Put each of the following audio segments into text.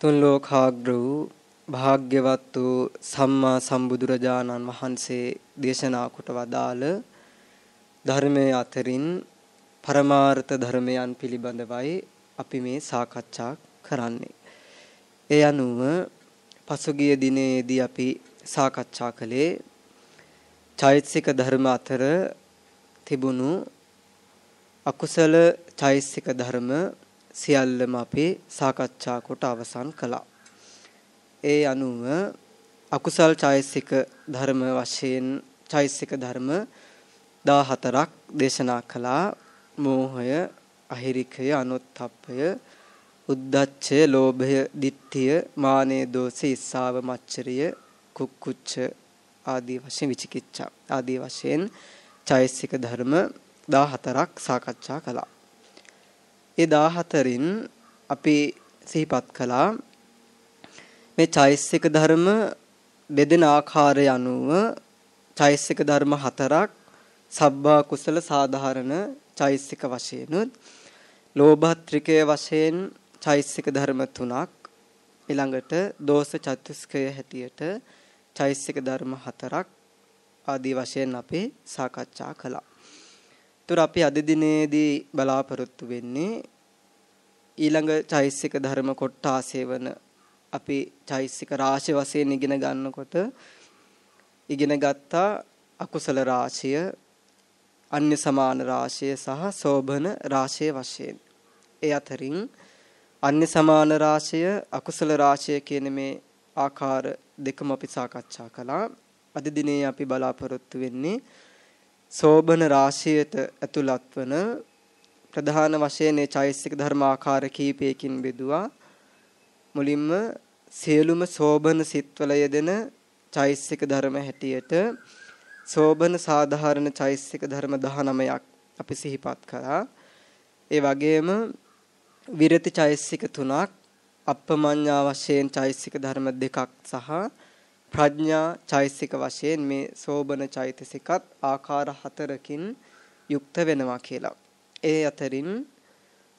තුන් ලෝකාග්‍ර වූ භාග්‍යවත් වූ සම්මා සම්බුදුරජාණන් වහන්සේ දේශනා කොට වදාළ ධර්මයේ අතරින් පරමාර්ථ ධර්මයන් පිළිබඳවයි අපි මේ සාකච්ඡා කරන්නේ. ඒ අනුව පසුගිය දිනේදී අපි සාකච්ඡා කළේ චෛතසික ධර්ම අතර තිබුණු අකුසල චෛසික ධර්ම සියල්ලම අපි සාකච්ඡා කොට අවසන් කළා. ඒ අනුව අකුසල් චෛසික ධර්ම වශයෙන් චෛසික ධර්ම 14ක් දේශනා කළා. මෝහය, අහිරිකය, අනුත්ථප්පය, උද්දච්චය, ලෝභය, ditthිය, මානෙ, දෝෂය, ඉස්සාව, මච්චරිය, කුක්කුච්ච ආදී වශයෙන් විචිකිච්ඡා ආදී වශයෙන් චෛසික ධර්ම 14ක් සාකච්ඡා කළා. ඒ 14න් අපි සිහිපත් කළා මේ චෛසික ධර්ම බෙදෙන ආකාරය අනුව චෛසික ධර්ම හතරක් සබ්බා කුසල සාධාරණ චෛසික වශයෙන්ුත් ලෝභත්‍රිකය වශයෙන් චෛසික ධර්ම තුනක් ඊළඟට දෝෂ චතුස්කය හැටියට චෛසික ධර්ම හතරක් ආදී වශයෙන් අපි සාකච්ඡා කළා. තුර අපි අද දිනේදී බලාපොරොත්තු වෙන්නේ ඊළඟ චෛසික ධර්ම කොටාසේ වන අපි චෛසික රාශි වශයෙන් ඉගෙන ගන්නකොට ඉගෙන ගත්තා අකුසල රාශිය අන්‍ය සමාන රාශිය සහ සෝබන රාශිය වශයෙන්. ඒ අතරින් අන්‍ය සමාන රාශිය අකුසල රාශිය කියන මේ ආකාර දෙකම අපි සාකච්ඡා කළා. අද දිනේ අපි බලාපොරොත්තු වෙන්නේ සෝබන රාශියට ඇතුළත් වන ප්‍රධාන වශයෙන් මේ චෛසික ධර්ම ආකාර කීපයකින් බෙදුවා. මුලින්ම සියලුම සෝබන සිත්වල යෙදෙන චෛසික ධර්ම හැටියට සෝබන සාධාරණ චෛසික ධර්ම 19ක් අපි සිහිපත් කරා. ඒ වගේම විරති චෛසික තුනක් අප්පමඤ්ඤා වශයෙන් චෛසික ධර්ම දෙකක් සහ ප්‍රඥා චෛසික වශයෙන් මේ සෝබන චෛතසිකත් ආකාර හතරකින් යුක්ත වෙනවා කියලා. ඒ අතරින්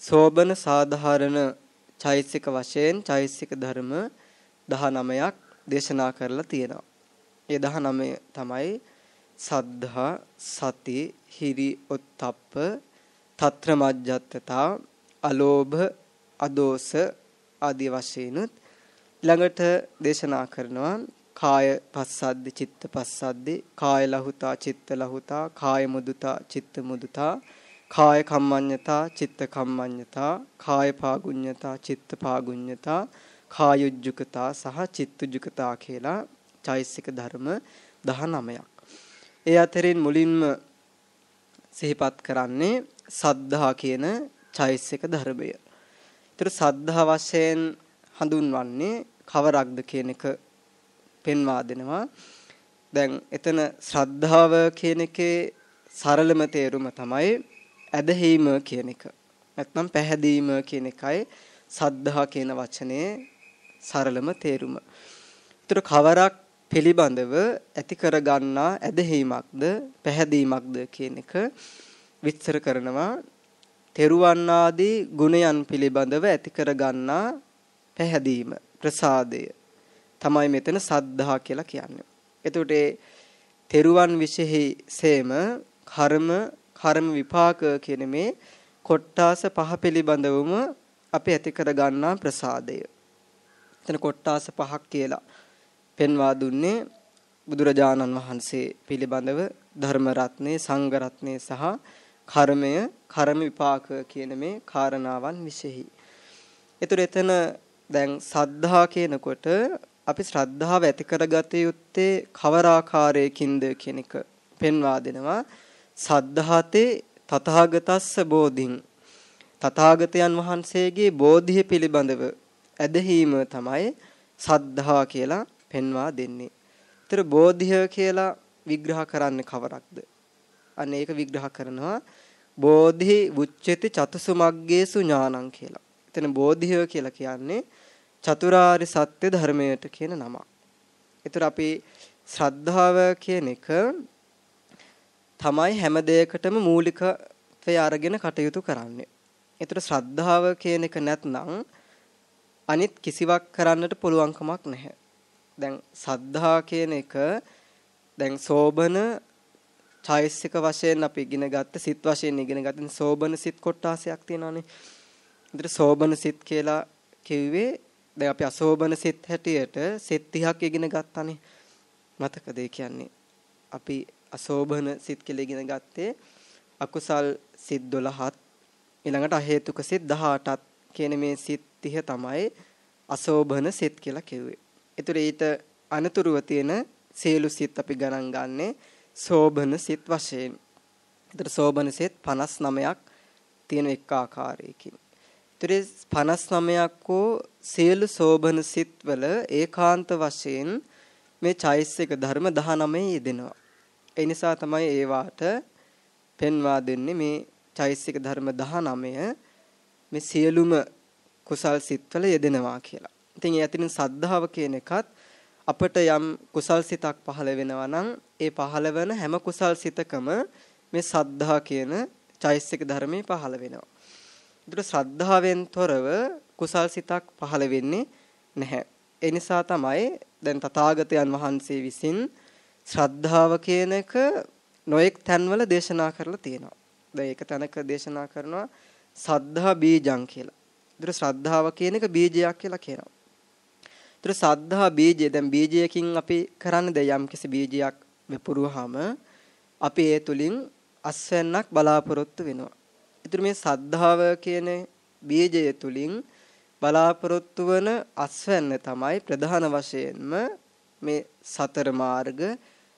සෝබන සාධාරණ චෛසික වශයෙන් චෛසික ධර්ම 19ක් දේශනා කරලා තියෙනවා. ඒ 19 තමයි සද්ධා සති හිරි ඔත්තප්ප తත්‍ර මජ්ජත්තතා අලෝභ අදෝස ආදී වශයෙන් ළඟට දේශනා කරනවා කාය පස්සද්දි චිත්ත පස්සද්දි කාය ලහුතා චිත්ත ලහුතා කාය මුදුතා චිත්ත මුදුතා කාය කම්මඤ්ඤතා චිත්ත කම්මඤ්ඤතා කාය පාගුඤ්ඤතා චිත්ත පාගුඤ්ඤතා කායුජ්ජුකතා සහ චිත්තුජ්ජුකතා කියලා චෛසික ධර්ම 19ක්. ඒ අතරින් මුලින්ම සිහිපත් කරන්නේ සද්ධා කියන චෛසික ධර්මය. ඒතර සද්ධා වශයෙන් හඳුන්වන්නේ කවරක්ද කියන එක පෙන්වා දෙනවා. දැන් එතන ශ්‍රද්ධාව කියන එකේ සරලම තේරුම තමයි ඇදහිීම කියන එක. නැත්නම් පැහැදීම කියන එකයි සද්ධා කියන වචනේ සරලම තේරුම. ඒතර කවරක් පිළිබඳව ඇති කරගන්නා ඇදහිීමක්ද පැහැදීමක්ද කියන එක විස්තර කරනවා. තෙරුවන් ආදී ගුණයන් පිළිබඳව ඇති කරගන්නා පැහැදීම ප්‍රසාදය තමයි මෙතන සද්ධා කියලා කියන්නේ. එතකොට තෙරුවන් විශේෂයෙන්ම කර්ම කර්ම විපාක කියන මේ කොට්ටාස පහ පිළිබඳවම අපි ඇති කර ගන්නා ප්‍රසාදය. එතන කොට්ටාස පහක් කියලා පෙන්වා දුන්නේ බුදුරජාණන් වහන්සේ පිළිබඳව ධර්ම රත්නේ සංඝ රත්නේ සහ කර්මය කර්ම විපාක කියන මේ කාරණාවන් විශේෂයි. ඒතර එතන දැන් සද්ධා කියනකොට අපි ශ්‍රද්ධාව ඇති කරගත යුත්තේ කවර ආකාරයකින්ද කියන එක පෙන්වා දෙනවා. සද්ධාතේ තථාගතස්ස බෝධින් තථාගතයන් වහන්සේගේ බෝධිය පිළිබඳව ඇදහිීම තමයි සද්ධා කියලා පෙන්වා දෙන්නේ. ඒතර බෝධිය කියලා විග්‍රහ කරන්නේ කවරක්ද? අන්න ඒක විග්‍රහ කරනවා බෝධි වුච්චති චතුසු මග්ගේසු ඥානං කියලා. එතන බෝධිය කියලා කියන්නේ චතුරාර්ය සත්‍ය ධර්මයට කියන නමක්. ඒතර අපි ශ්‍රද්ධාව කියන එක තමයි හැම දෙයකටම මූලිකත්වය අරගෙන කටයුතු කරන්නේ. ඒතර ශ්‍රද්ධාව කියන එක නැත්නම් අනිත් කිසිවක් කරන්නට පුළුවන් කමක් නැහැ. දැන් සද්ධා කියන එක දැන් සෝබන චෛසික වශයෙන් අපි ඉගෙන ගත්ත සිත් වශයෙන් ඉගෙන ගත්ත සෝබන සිත් කොටාසයක් තියෙනවානේ. ඉතින් සෝබන සිත් කියලා කිව්වේ දැන් අපි අසෝබන සිත් හැටියට සිත් 30ක් ඉගෙන ගත්තානේ. මතකද ඒ කියන්නේ? අපි අසෝබන සිත් කියලා ඉගෙන ගත්තේ අකුසල් සිත් 12ත් ඊළඟට අහේතුක සිත් 18ත් කියන මේ සිත් 30 තමයි අසෝබන සිත් කියලා කිව්වේ. ඒතර ඊට අනතුරුව තියෙන සියලු සිත් අපි ගණන් ගන්නේ සෝබන සිත් වශයෙන්. ඒතර සෝබන සිත් 59ක් තියෙන එක් ආකාරයකින්. ඒතර 59ක් වූ සියලු සෝබන සිත්වල ඒකාන්ත වශයෙන් මේ චෛසික ධර්ම 19 යෙදෙනවා. ඒ නිසා තමයි ඒවාට පෙන්වා දෙන්නේ මේ චෛසික ධර්ම 19 මේ සියලුම කුසල් සිත්වල යෙදෙනවා කියලා. ඉතින් ඒ අතරින් සද්ධාව කියන එකත් අපට යම් කුසල් සිතක් පහළ වෙනවා නම් ඒ පහළ වෙන හැම කුසල් සිතකම මේ සද්ධා කියන චෛසික ධර්මයේ පහළ වෙනවා. ඒතර ශ්‍රද්ධාවෙන් තොරව කුසල් සිතක් පහළ වෙන්නේ නැහැ. ඒ නිසා තමයි දැන් තථාගතයන් වහන්සේ විසින් ශ්‍රද්ධාව කියන එක නොඑක් තැන්වල දේශනා කරලා තියෙනවා. දැන් ඒක තැනක දේශනා කරනවා සද්ධා බීජං කියලා. ඒතර ශ්‍රද්ධාව කියන එක බීජයක් කියලා කියනවා. ඒතර සද්ධා බීජය දැන් බීජයකින් අපි කරන්නේ යම් කිසි බීජයක් වෙපුරුවාම අපි ඒ තුලින් අස්වැන්නක් බලාපොරොත්තු වෙනවා. ඒතර මේ සද්ධාව කියන බීජය තුලින් බලාපොරොත්තු වන අස්වැන්න තමයි ප්‍රධාන වශයෙන්ම මේ සතර මාර්ග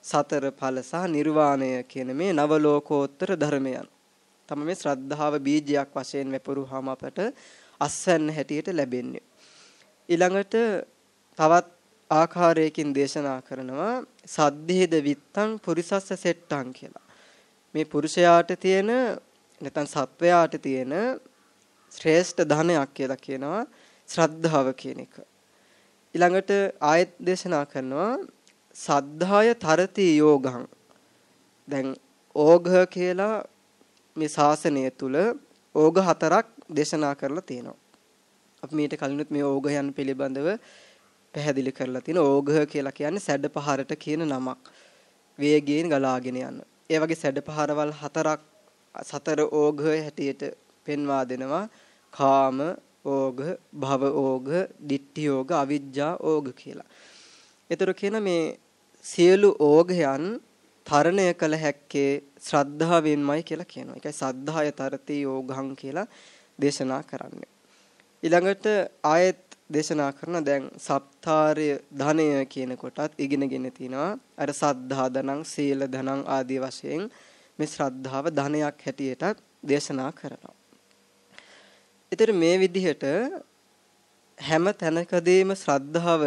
සතර ඵල සහ නිර්වාණය කියන මේ නව ලෝකෝත්තර ධර්මයන්. තමයි මේ ශ්‍රද්ධාව බීජයක් වශයෙන් වැපරුවාම අපට අස්වැන්න හැටියට ලැබෙන්නේ. ඊළඟට තවත් ආකාරයකින් දේශනා කරනවා සද්දේද විත්තං පුරිසස්ස සෙට්ටං කියලා. මේ පුරුෂයාට තියෙන නැත්නම් සත්වයාට තියෙන ශ්‍රේෂ්ඨ ධනයක් කියලා කියනවා ශ්‍රද්ධාව කියන එක. ඊළඟට ආයත් දේශනා කරනවා සද්ධාය තරති යෝගං. දැන් ඕඝ කියලා මේ ශාසනය තුල ඕඝ හතරක් දේශනා කරලා තියෙනවා. අපි මීට කලිනුත් මේ ඕඝයන් පිළිබඳව පැහැදිලි කරලා තියෙන ඕඝ කියලා කියන්නේ සැඩ පහරට කියන නමක්. වේගයෙන් ගලාගෙන යන. ඒ වගේ සැඩ පහරවල් හතරක් සතර ඕඝ හැටියට පෙන්වා දෙනවා. කාම ඕඝ, භව ඕඝ, ditthi ඕඝ, අවිජ්ජා ඕඝ කියලා. ඒතර කියන මේ සියලු ඕඝයන් තරණය කළ හැක්කේ ශ්‍රද්ධාවෙන්මයි කියලා කියනවා. ඒකයි සද්ධාය තරති යෝගං කියලා දේශනා කරන්නේ. ඊළඟට ආයෙත් දේශනා කරන දැන් සප්තාරය ධනය කියන කොටත් ඉගෙනගෙන තිනවා. අර සද්ධා ධනං, සීල ධනං ආදී වශයෙන් මේ ශ්‍රද්ධාව ධනයක් හැටියට දේශනා කරනවා. ඊතර මේ විදිහට හැම තැනකදීම ශ්‍රද්ධාව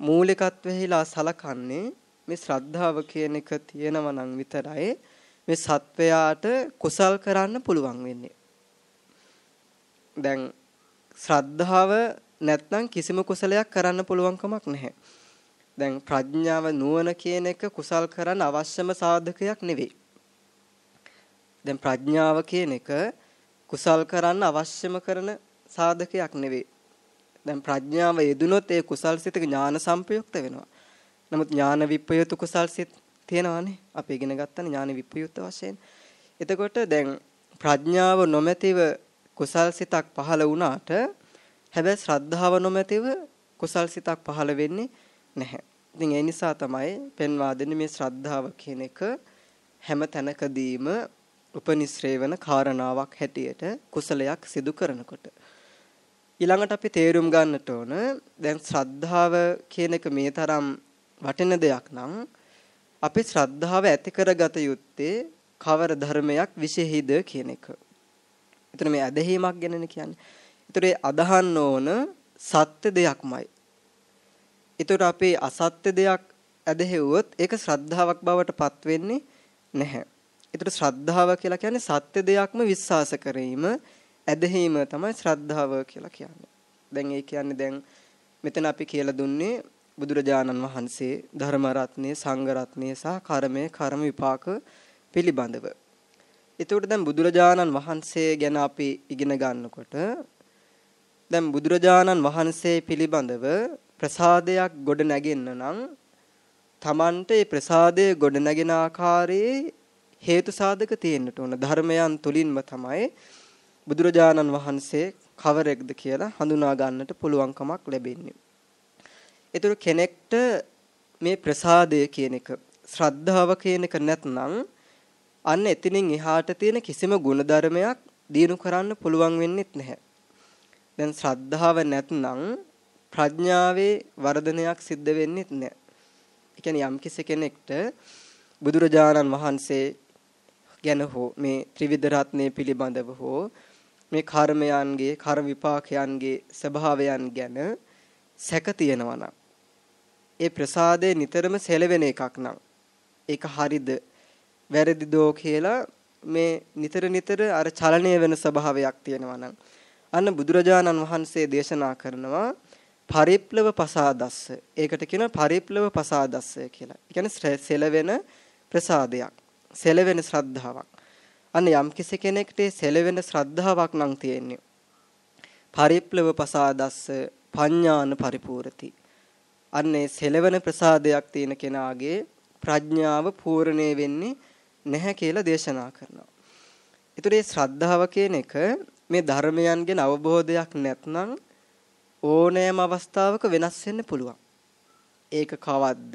මූලිකත්වෙහිලා සලකන්නේ මේ ශ්‍රද්ධාව කියන එක තියෙනවා නම් විතරයි මේ සත්වයාට කුසල් කරන්න පුළුවන් වෙන්නේ. දැන් ශ්‍රද්ධාව නැත්නම් කිසිම කුසලයක් කරන්න පුළුවන් කමක් නැහැ. දැන් ප්‍රඥාව නුවණ කියන එක කුසල් කරන්න අවශ්‍යම සාධකයක් නෙවෙයි. දැන් ප්‍රඥාව කියන එක කුසල් කරන්න අවශ්‍යම කරන සාධකයක් නෙවෙයි. දැන් ප්‍රඥාව යෙදුනොත් ඒ කුසල් සිතක ඥාන සම්පයුක්ත වෙනවා. නමුත් ඥාන විප්‍රයුක්ත කුසල් සිත තියෙනවානේ. අපි ඉගෙන ගත්තානේ ඥාන විප්‍රයුක්ත වශයෙන්. එතකොට දැන් ප්‍රඥාව නොමැතිව කුසල් සිතක් පහළ වුණාට හැබැයි ශ්‍රද්ධාව නොමැතිව කුසල් සිතක් පහළ වෙන්නේ නැහැ. ඉතින් ඒ නිසා තමයි පෙන්වා දෙන්නේ මේ ශ්‍රද්ධාව කියන එක හැම තැනකදීම උපනිශ්‍රේ වෙන කාරණාවක් හැටියට කුසලයක් සිදු කරනකොට ඊළඟට අපි තේරුම් ගන්නට ඕන දැන් ශ්‍රද්ධාව කියන එක මේ තරම් වටින දෙයක් නම් අපි ශ්‍රද්ධාව ඇති කරගත යුත්තේ කවර ධර්මයක් විශේෂිද කියන එක. එතන මේ ඇදහිීමක් ගැනනේ කියන්නේ. ඒතර ඒ අදහන්න ඕන සත්‍ය දෙයක්මයි. ඒතර අපේ අසත්‍ය දෙයක් ඇදහෙව්වොත් ඒක ශ්‍රද්ධාවක් බවට පත් වෙන්නේ නැහැ. ඒතර ශ්‍රද්ධාව කියලා කියන්නේ සත්‍ය දෙයක්ම විශ්වාස කිරීම ඇදහිීම තමයි ශ්‍රද්ධාව කියලා කියන්නේ. දැන් ඒ කියන්නේ දැන් මෙතන අපි කියලා දුන්නේ බුදුරජාණන් වහන්සේ ධර්ම රත්නය සංඝ රත්නය සහ කර්මය කර්ම විපාක පිළිබඳව. එතකොට දැන් බුදුරජාණන් වහන්සේ ගැන අපි ඉගෙන ගන්නකොට දැන් බුදුරජාණන් වහන්සේ පිළිබඳව ප්‍රසාදයක් ගොඩ නැගෙන්න නම් Tamante ඒ ප්‍රසාදය ගොඩ නැගෙන ආකාරයේ හේතු සාධක තියෙන්නට ඕන ධර්මයන් තුලින්ම තමයි බුදුරජාණන් වහන්සේ කවරෙක්ද කියලා හඳුනා ගන්නට පුළුවන්කමක් ලැබෙන්නේ. ඒතර කෙනෙක්ට මේ ප්‍රසාදය කියන එක ශ්‍රද්ධාව කියන එක නැත්නම් අන්න එතනින් එහාට තියෙන කිසිම ಗುಣධර්මයක් දිනු කරන්න පුළුවන් වෙන්නේ නැහැ. දැන් ශ්‍රද්ධාව නැත්නම් ප්‍රඥාවේ වර්ධනයක් සිද්ධ වෙන්නේ නැහැ. ඒ කියන්නේ යම් කෙනෙක්ට බුදුරජාණන් වහන්සේ ගැන හෝ මේ ත්‍රිවිධ රත්නය පිළිබඳව හෝ මේ කර්මයන්ගේ කර්ම විපාකයන්ගේ ස්වභාවයන් ගැන සැක තියෙනවා නම් ඒ ප්‍රසාදේ නිතරම සැලවෙන එකක් නම් ඒක හරිද වැරදිදෝ කියලා මේ නිතර නිතර අර චලනය වෙන ස්වභාවයක් තියෙනවා නම් අන්න බුදුරජාණන් වහන්සේ දේශනා කරනවා පරිප්ලව පසාදස්ස. ඒකට කියනවා පරිප්ලව පසාදස්ස කියලා. ඒ කියන්නේ සෙලවෙන ප්‍රසාදයක්. සෙලවෙන ශ්‍රද්ධාවක්. අන්න යම් කෙනෙක්ට සෙලවෙන ශ්‍රද්ධාවක් නම් තියෙන්නේ. පරිප්ලව පසාදස්ස පඤ්ඤාන පරිපූර්ති. අන්නේ සෙලවෙන ප්‍රසාදයක් තියෙන කෙනාගේ ප්‍රඥාව පූර්ණේ වෙන්නේ නැහැ කියලා දේශනා කරනවා. ඒතර මේ ශ්‍රද්ධාව කියන එක මේ ධර්මයන්ගෙන් අවබෝධයක් නැත්නම් ඕනෑම අවස්ථාවක වෙනස් වෙන්න පුළුවන්. ඒක කවද්ද?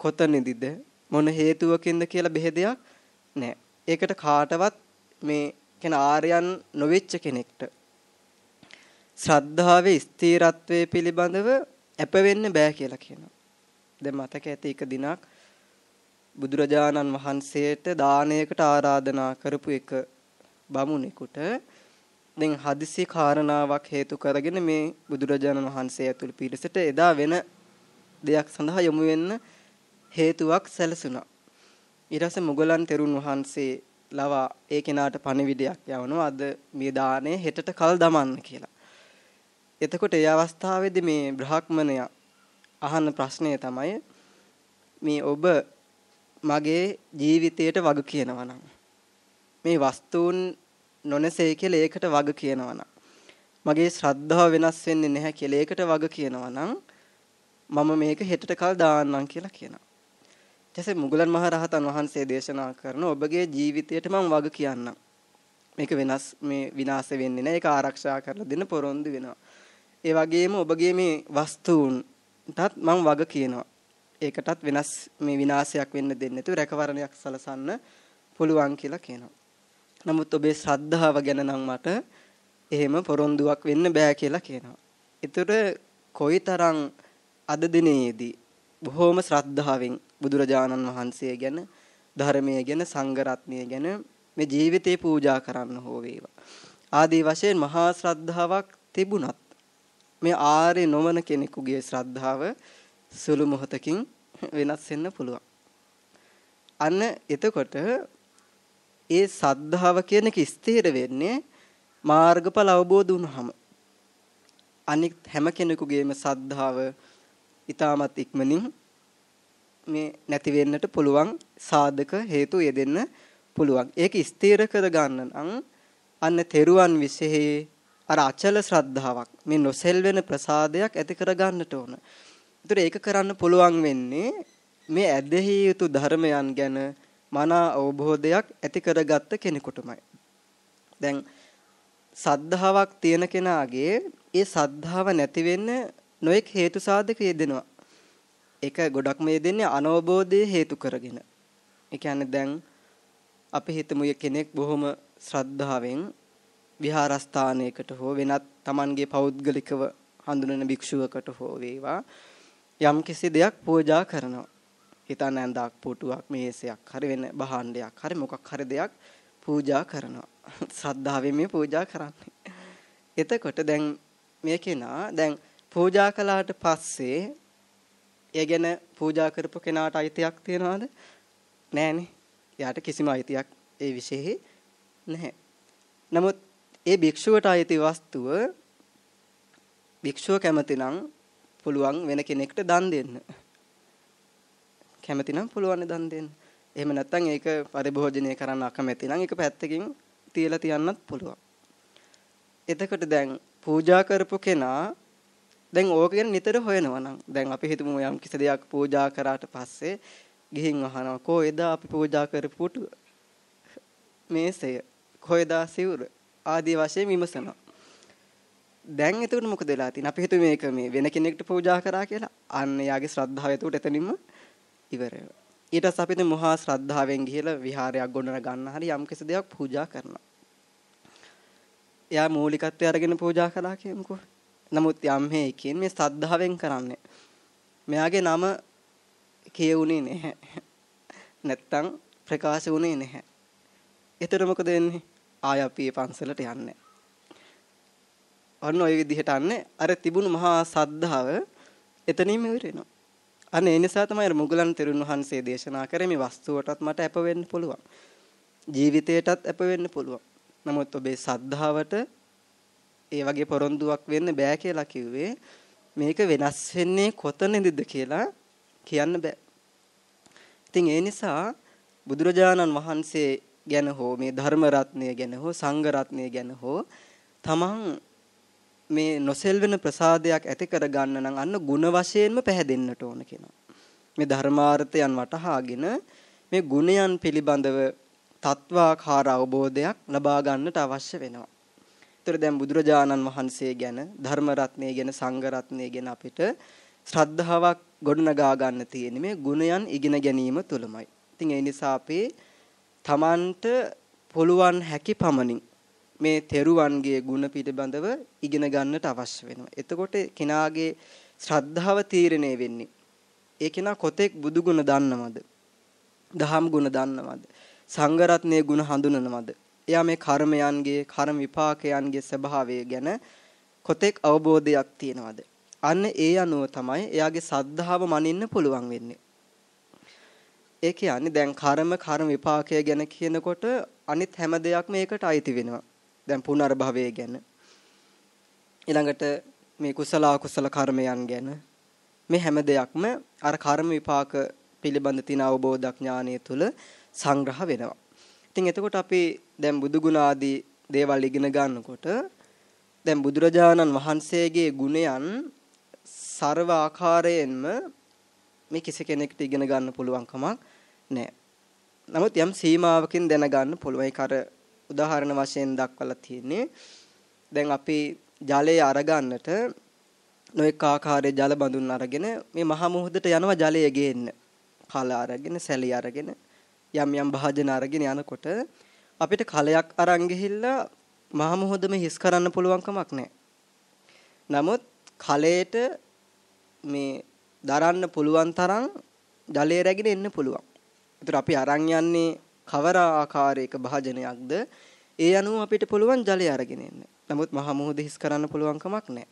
කොතනදීද? මොන හේතුවකින්ද කියලා බෙහෙදයක් නැහැ. ඒකට කාටවත් මේ කියන ආර්යයන් නොවෙච්ච කෙනෙක්ට ශ්‍රද්ධාවේ ස්ථීරත්වයේ පිළිබඳව අප වෙන්න බෑ කියලා කියනවා. දැන් මතක ඇති එක දිනක් බුදුරජාණන් වහන්සේට දානයකට ආරාධනා කරපු එක බමුණෙකුට දැන් හදිසි කාරණාවක් හේතු කරගෙන මේ බුදුරජාණන් වහන්සේ ඇතුළු පිරිසට එදා වෙන දෙයක් සඳහා යොමු වෙන්න හේතුවක් සැලසුණා. ඊට පස්සේ මුගලන් තෙරුන් වහන්සේ ලවා ඒ කෙනාට පණිවිඩයක් යවනවා අද මේ දාණය හෙටට කල් දමන්න කියලා. එතකොට ඒ අවස්ථාවේදී මේ බ්‍රහ්මණයා අහන ප්‍රශ්නය තමයි මේ ඔබ මගේ ජීවිතයට වග කියනවා නම් මේ වස්තුන් නොනැසෙයි කියලා ඒකට වග කියනවා නම් මගේ ශ්‍රද්ධාව වෙනස් වෙන්නේ නැහැ කියලා ඒකට වග කියනවා නම් මම මේක හෙටට කල් දාන්නම් කියලා කියනවා. ඊටසේ මුගලන් මහ රහතන් වහන්සේ දේශනා කරන ඔබගේ ජීවිතයට මම වග කියන්නම්. මේක වෙනස් මේ විනාශ වෙන්නේ නැහැ. ඒක ආරක්ෂා කරලා දෙන්න පොරොන්දු වෙනවා. ඒ වගේම ඔබගේ මේ වස්තුන්ටත් මම වග කියනවා. ඒකටත් වෙනස් මේ විනාශයක් වෙන්න දෙන්නේ නැතුව රැකවරණයක් සලසන්න පුළුවන් කියලා කියනවා. නමුත් ඔබේ ශ්‍රද්ධාව ගැන නම් මට එහෙම පොරොන්දුවක් වෙන්න බෑ කියලා කියනවා. ඒතර කොයිතරම් අද දිනේදී බොහෝම ශ්‍රද්ධාවෙන් බුදුරජාණන් වහන්සේ ගැන ධර්මයේ ගැන සංඝ රත්නය ගැන මේ ජීවිතේ පූජා කරන්න හෝ වේවා. ආදී වශයෙන් මහා ශ්‍රද්ධාවක් තිබුණත් මේ ආර්ය නොවන කෙනෙකුගේ ශ්‍රද්ධාව සුළු මොහොතකින් වෙනස් වෙන්න පුළුවන්. අන්න එතකොට ඒ සද්ධාව කියන එක ස්ථිර වෙන්නේ මාර්ගඵල අවබෝධ වුණාම. අනිත් හැම කෙනෙකුගේම සද්ධාව ඊටමත් ඉක්මනින් මේ නැති වෙන්නට පුළුවන් සාධක හේතු යෙදෙන්න පුළුවන්. ඒක ස්ථිර කර ගන්න නම් අන්න තෙරුවන් විශේෂයේ අර අචල ශ්‍රද්ධාවක් මේ නොසෙල් වෙන ප්‍රසාදයක් ඇති කර ගන්නට ඕන. ඒතර ඒක කරන්න පුළුවන් වෙන්නේ මේ ඇදහිය යුතු ධර්මයන් ගැන මනා අවබෝධයක් ඇති කරගත්ත කෙනෙකුටමයි. දැන් සද්ධාාවක් තියෙන කෙනාගේ ඒ සද්ධාව නැති වෙන්න නොඑක් හේතු සාධක යෙදෙනවා. ඒක ගොඩක්ම යෙදෙන්නේ අනවබෝධයේ හේතු කරගෙන. ඒ කියන්නේ දැන් අපි හිතමු කෙනෙක් බොහොම ශ්‍රද්ධාවෙන් විහාරස්ථානයකට හෝ වෙනත් Tamanගේ පෞද්ගලිකව හඳුනන භික්ෂුවකට හෝ වේවා යම් කිසි දෙයක් පූජා කරනවා. හිතන්න ඇඳක් පුටුවක් මේසයක් හරි වෙන භාණ්ඩයක් හරි මොකක් හරි දෙයක් පූජා කරනවා. ශ්‍රද්ධාවෙන් මේ පූජා කරන්නේ. එතකොට දැන් මේ කෙනා දැන් පූජා කළාට පස්සේ ඒ ගැන පූජා කරපු කෙනාට අයිතියක් තියනවද? නෑනේ. එයාට කිසිම අයිතියක් ඒ විශේෂෙ නැහැ. නමුත් ඒ භික්ෂුවට අයිති වස්තුව භික්ෂුව කැමතිනම් පුළුවන් වෙන කෙනෙක්ට දන් දෙන්න. කැමතිනම් පුළුවන් දන් දෙන්න. එහෙම නැත්නම් ඒක පරිභෝජනය කරන්න අකමැති නම් ඒක පැත්තකින් තියලා තියන්නත් පුළුවන්. එතකොට දැන් පූජා කරපු කෙනා දැන් ඕක ගැන නිතර හොයනවා නම් දැන් අපි හිතමු යම් කිසි දෙයක් පූජා කරාට පස්සේ ගිහින් අහනවා කෝ එදා අපි පූජා කරපු පුටු මේසය කොහෙදා සිවුර ආදී වශයෙන් විමසනවා. දැන් එතකොට මොකද වෙලා තියෙන්නේ? අපි හිතුවේ මේක මේ වෙන කෙනෙක්ට පූජා කරා කියලා. අන්න යාගේ ශ්‍රද්ධාව එතකොට එතනින්ම ඉවර වෙනවා. ඊට පස්සේ අපි දැන් මහා ශ්‍රද්ධාවෙන් ගිහලා විහාරයක් ගොඩනග ගන්න හරි යම් කිසි දෙයක් පූජා කරනවා. එයා මූලිකත්වය අරගෙන පූජා කළා කියමුකෝ. නමුත් යම් හේකින් මේ ශ්‍රද්ධාවෙන් කරන්නේ. මෙයාගේ නම කියුනේ නැහැ. නැත්තම් ප්‍රකාශ වුණේ නැහැ. එතකොට මොකද වෙන්නේ? ආය අපි පන්සලට යන්නේ. අන්න ওই විදිහට අන්නේ අර තිබුණු මහා සද්ධාව එතනින්ම ඉවර වෙනවා. අන්න ඒ නිසා තමයි මුගලන් තෙරුන් වහන්සේ දේශනා කරේ මේ වස්තුවටත් මට අප වෙන්න පුළුවන්. ජීවිතයටත් අප වෙන්න පුළුවන්. නමුත් ඔබේ සද්ධාවට ඒ වගේ පොරොන්දුවක් වෙන්න බෑ කියලා කිව්වේ මේක වෙනස් වෙන්නේ කොතනදද කියලා කියන්න බෑ. ඉතින් ඒ නිසා බුදුරජාණන් වහන්සේ ගැන හෝ මේ ධර්ම රත්නය ගැන හෝ සංඝ රත්නය ගැන හෝ තමන් මේ නොසෙල්වෙන ප්‍රසාදයක් ඇති කර ගන්න නම් අන්න ಗುಣ වශයෙන්ම පැහැදෙන්නට ඕන කියනවා. මේ ධර්මාර්ථයන් වටහාගෙන මේ ගුණයන් පිළිබඳව තත්වාකාර අවබෝධයක් ලබා ගන්නට අවශ්‍ය වෙනවා. ඒතර දැන් බුදුරජාණන් වහන්සේ ගැන ධර්ම රත්නය ගැන සංඝ රත්නය ගැන අපිට ශ්‍රද්ධාවක් ගොඩනගා ගන්න තියෙන්නේ මේ ගුණයන් ඉගෙන ගැනීම තුළමයි. ඉතින් ඒ නිසා අපි තමන්ට පුළුවන් හැකි පමණින් මේ තෙරුවන්ගේ ಗುಣ පිළිබඳව ඉගෙන ගන්නට අවශ්‍ය වෙනවා. එතකොට කෙනාගේ ශ්‍රද්ධාව තීරණය වෙන්නේ. ඒ කෙනා කොතෙක් බුදු ගුණ දන්නවද? දහම් ගුණ දන්නවද? සංඝ රත්නයේ ගුණ හඳුනනවද? එයා මේ කර්මයන්ගේ කර්ම විපාකයන්ගේ ස්වභාවය ගැන කොතෙක් අවබෝධයක් තියනවද? අන්න ඒ අනුව තමයි එයාගේ සද්ධාව මනින්න පුළුවන් වෙන්නේ. ඒ කියන්නේ දැන් කර්ම කර්ම විපාකය ගැන කියනකොට අනිත් හැම දෙයක්ම ඒකට අයිති වෙනවා. දැන් පුනර්භවය ගැන ඊළඟට මේ කුසල අකුසල කර්මයන් ගැන මේ හැම දෙයක්ම අර කර්ම විපාක පිළිබඳ තියෙන අවබෝධඥානය තුළ සංග්‍රහ වෙනවා. ඉතින් එතකොට අපි දැන් බුදු ගුණ ආදී දේවල් ඉගෙන ගන්නකොට දැන් බුදුරජාණන් වහන්සේගේ ගුණයන් ਸਰව ආකාරයෙන්ම මේ කිසි කෙනෙකුට ඉගෙන ගන්න පුළුවන් කමක් නැහැ. නමුත් යම් සීමාවකින් දැනගන්න පුළුවන්. ඒක අර උදාහරණ වශයෙන් දක්වලා තියෙන්නේ දැන් අපි ජලය අරගන්නට නොඑක ආකාරයේ ජල බඳුන් අරගෙන මේ මහ මුහුදට යනවා ජලය ගේන්න. කල අරගෙන සැලි අරගෙන යම් යම් භාජන අරගෙන යනකොට අපිට කලයක් අරන් ගිහිල්ලා මහ මුහුදම හිස් කරන්න පුළුවන් කමක් නැහැ. නමුත් කලයට මේ දරන්න පුළුවන් තරම් ජලය රැගෙන එන්න පුළුවන්. ඒතර අපි අරන් යන්නේ කවර ආකාරයක භාජනයක්ද ඒ අනුව අපිට පුළුවන් ජලය අරගෙන එන්න. නමුත් මහා මුහුද හිස් කරන්න පුළුවන් කමක් නැහැ.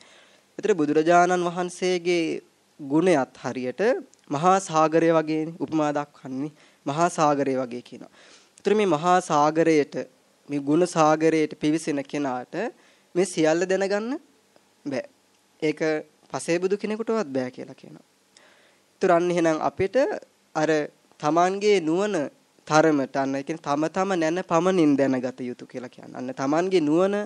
ඒතර බුදුරජාණන් වහන්සේගේ ගුණයත් හරියට මහා සාගරය වගේ උපමා දක්වන්නේ මහා සාගරය වගේ කියනවා. ඒතර මේ මහා සාගරයට මේ ගුණ සාගරයට පිවිසෙන කෙනාට මේ සියල්ල දැනගන්න බෑ. ඒක පසේබුදු කෙනෙකුටවත් බෑ කියලා කියනවා. ඒතර අන්න එහෙනම් අපිට අර Tamanගේ නුවණ තරමට අන්න ඒ කියන්නේ තම තම නැන පමණින් දැනගත යුතු කියලා කියන්නේ. අන්න Tamanගේ නුවණ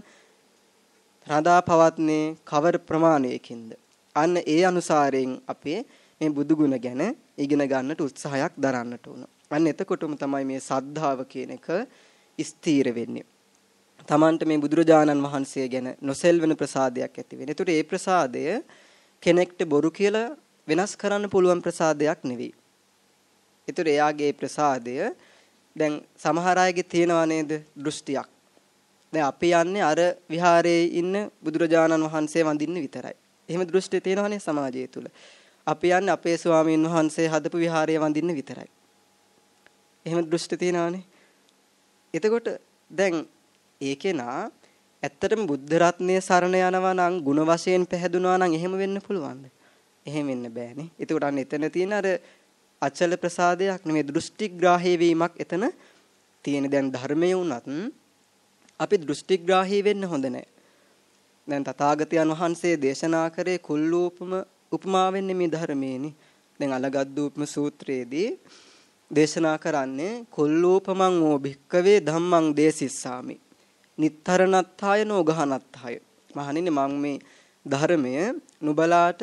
රඳා පවත්නේ කවර ප්‍රමාණයකින්ද? අන්න ඒ අනුසාරයෙන් අපේ මේ බුදු ගුණ ගැන ඉගෙන ගන්නට උත්සාහයක් දරන්නට උන. අන්න එතකොටම තමයි මේ සද්ධාව කියන එක ස්ථීර වෙන්නේ. Tamanට මේ බුදුරජාණන් වහන්සේ ගැන නොසෙල්වෙන ප්‍රසාදයක් ඇති වෙන. ඒතකොට ඒ ප්‍රසාදය කෙනෙක්ට බොරු කියලා වෙනස් කරන්න පුළුවන් ප්‍රසාදයක් නෙවෙයි. ඒතර එයාගේ ප්‍රසාදය දැන් සමහර අයගේ තියෙනව නේද දෘෂ්ටියක්. දැන් අපි යන්නේ අර විහාරයේ ඉන්න බුදුරජාණන් වහන්සේ වඳින්න විතරයි. එහෙම දෘෂ්ටි තියෙනවනේ සමාජය තුල. අපි යන්නේ අපේ ස්වාමීන් වහන්සේ හදපු විහාරය වඳින්න විතරයි. එහෙම දෘෂ්ටි තියෙනවනේ. එතකොට දැන් ඒකේනා ඇත්තටම බුද්ධ රත්නයේ සරණ යනවා නම් ಗುಣ වශයෙන් පැහැදුනා නම් එහෙම වෙන්න පුළුවන්ද? එහෙම වෙන්න බෑනේ. එතකොට අන්න එතන තියෙන අර අචල ප්‍රසාදයක් නෙමෙයි දෘෂ්ටිග්‍රාහී වීමක් එතන තියෙන. දැන් ධර්මයේ වුණත් අපි දෘෂ්ටිග්‍රාහී වෙන්න හොඳ නැහැ. දැන් තථාගතයන් වහන්සේ දේශනා කරේ කුල්ලූපම උපමාවෙන්නේ මේ ධර්මයේනේ. දැන් අලගද්දූපම සූත්‍රයේදී දේශනා කරන්නේ කුල්ලූපමං ඕ භික්කවේ ධම්මං දේසිස්සාමි. නිත්තරණත්ථාය නෝගහනත්ථාය. මහණෙනි මම මේ ධර්මය නුබලාට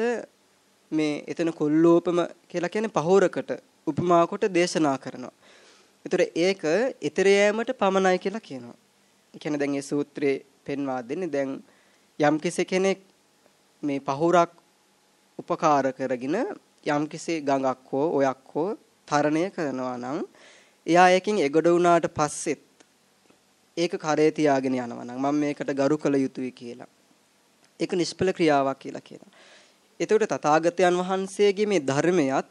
මේ එතන කුල්ලූපම කියලා කියන්නේ පහෝරකට උපමා කොට දේශනා කරනවා. ඒතර ඒක ඊතර යෑමට පමණයි කියලා කියනවා. ඒ කියන්නේ දැන් මේ සූත්‍රයේ පෙන්වා දෙන්නේ දැන් යම් කෙනෙක් මේ පහුරක් උපකාර කරගෙන යම්කිසි ගඟක් හෝ ඔයක් හෝ තරණය කරනවා නම් එයා එකකින් එගොඩ වුණාට පස්සෙත් ඒක කරේ තියාගෙන යනවා නම් මම මේකට ගරු කළ යුතුයි කියලා. ඒක නිෂ්ඵල ක්‍රියාවක් කියලා කියනවා. එතකොට තථාගතයන් වහන්සේගේ මේ ධර්මයත්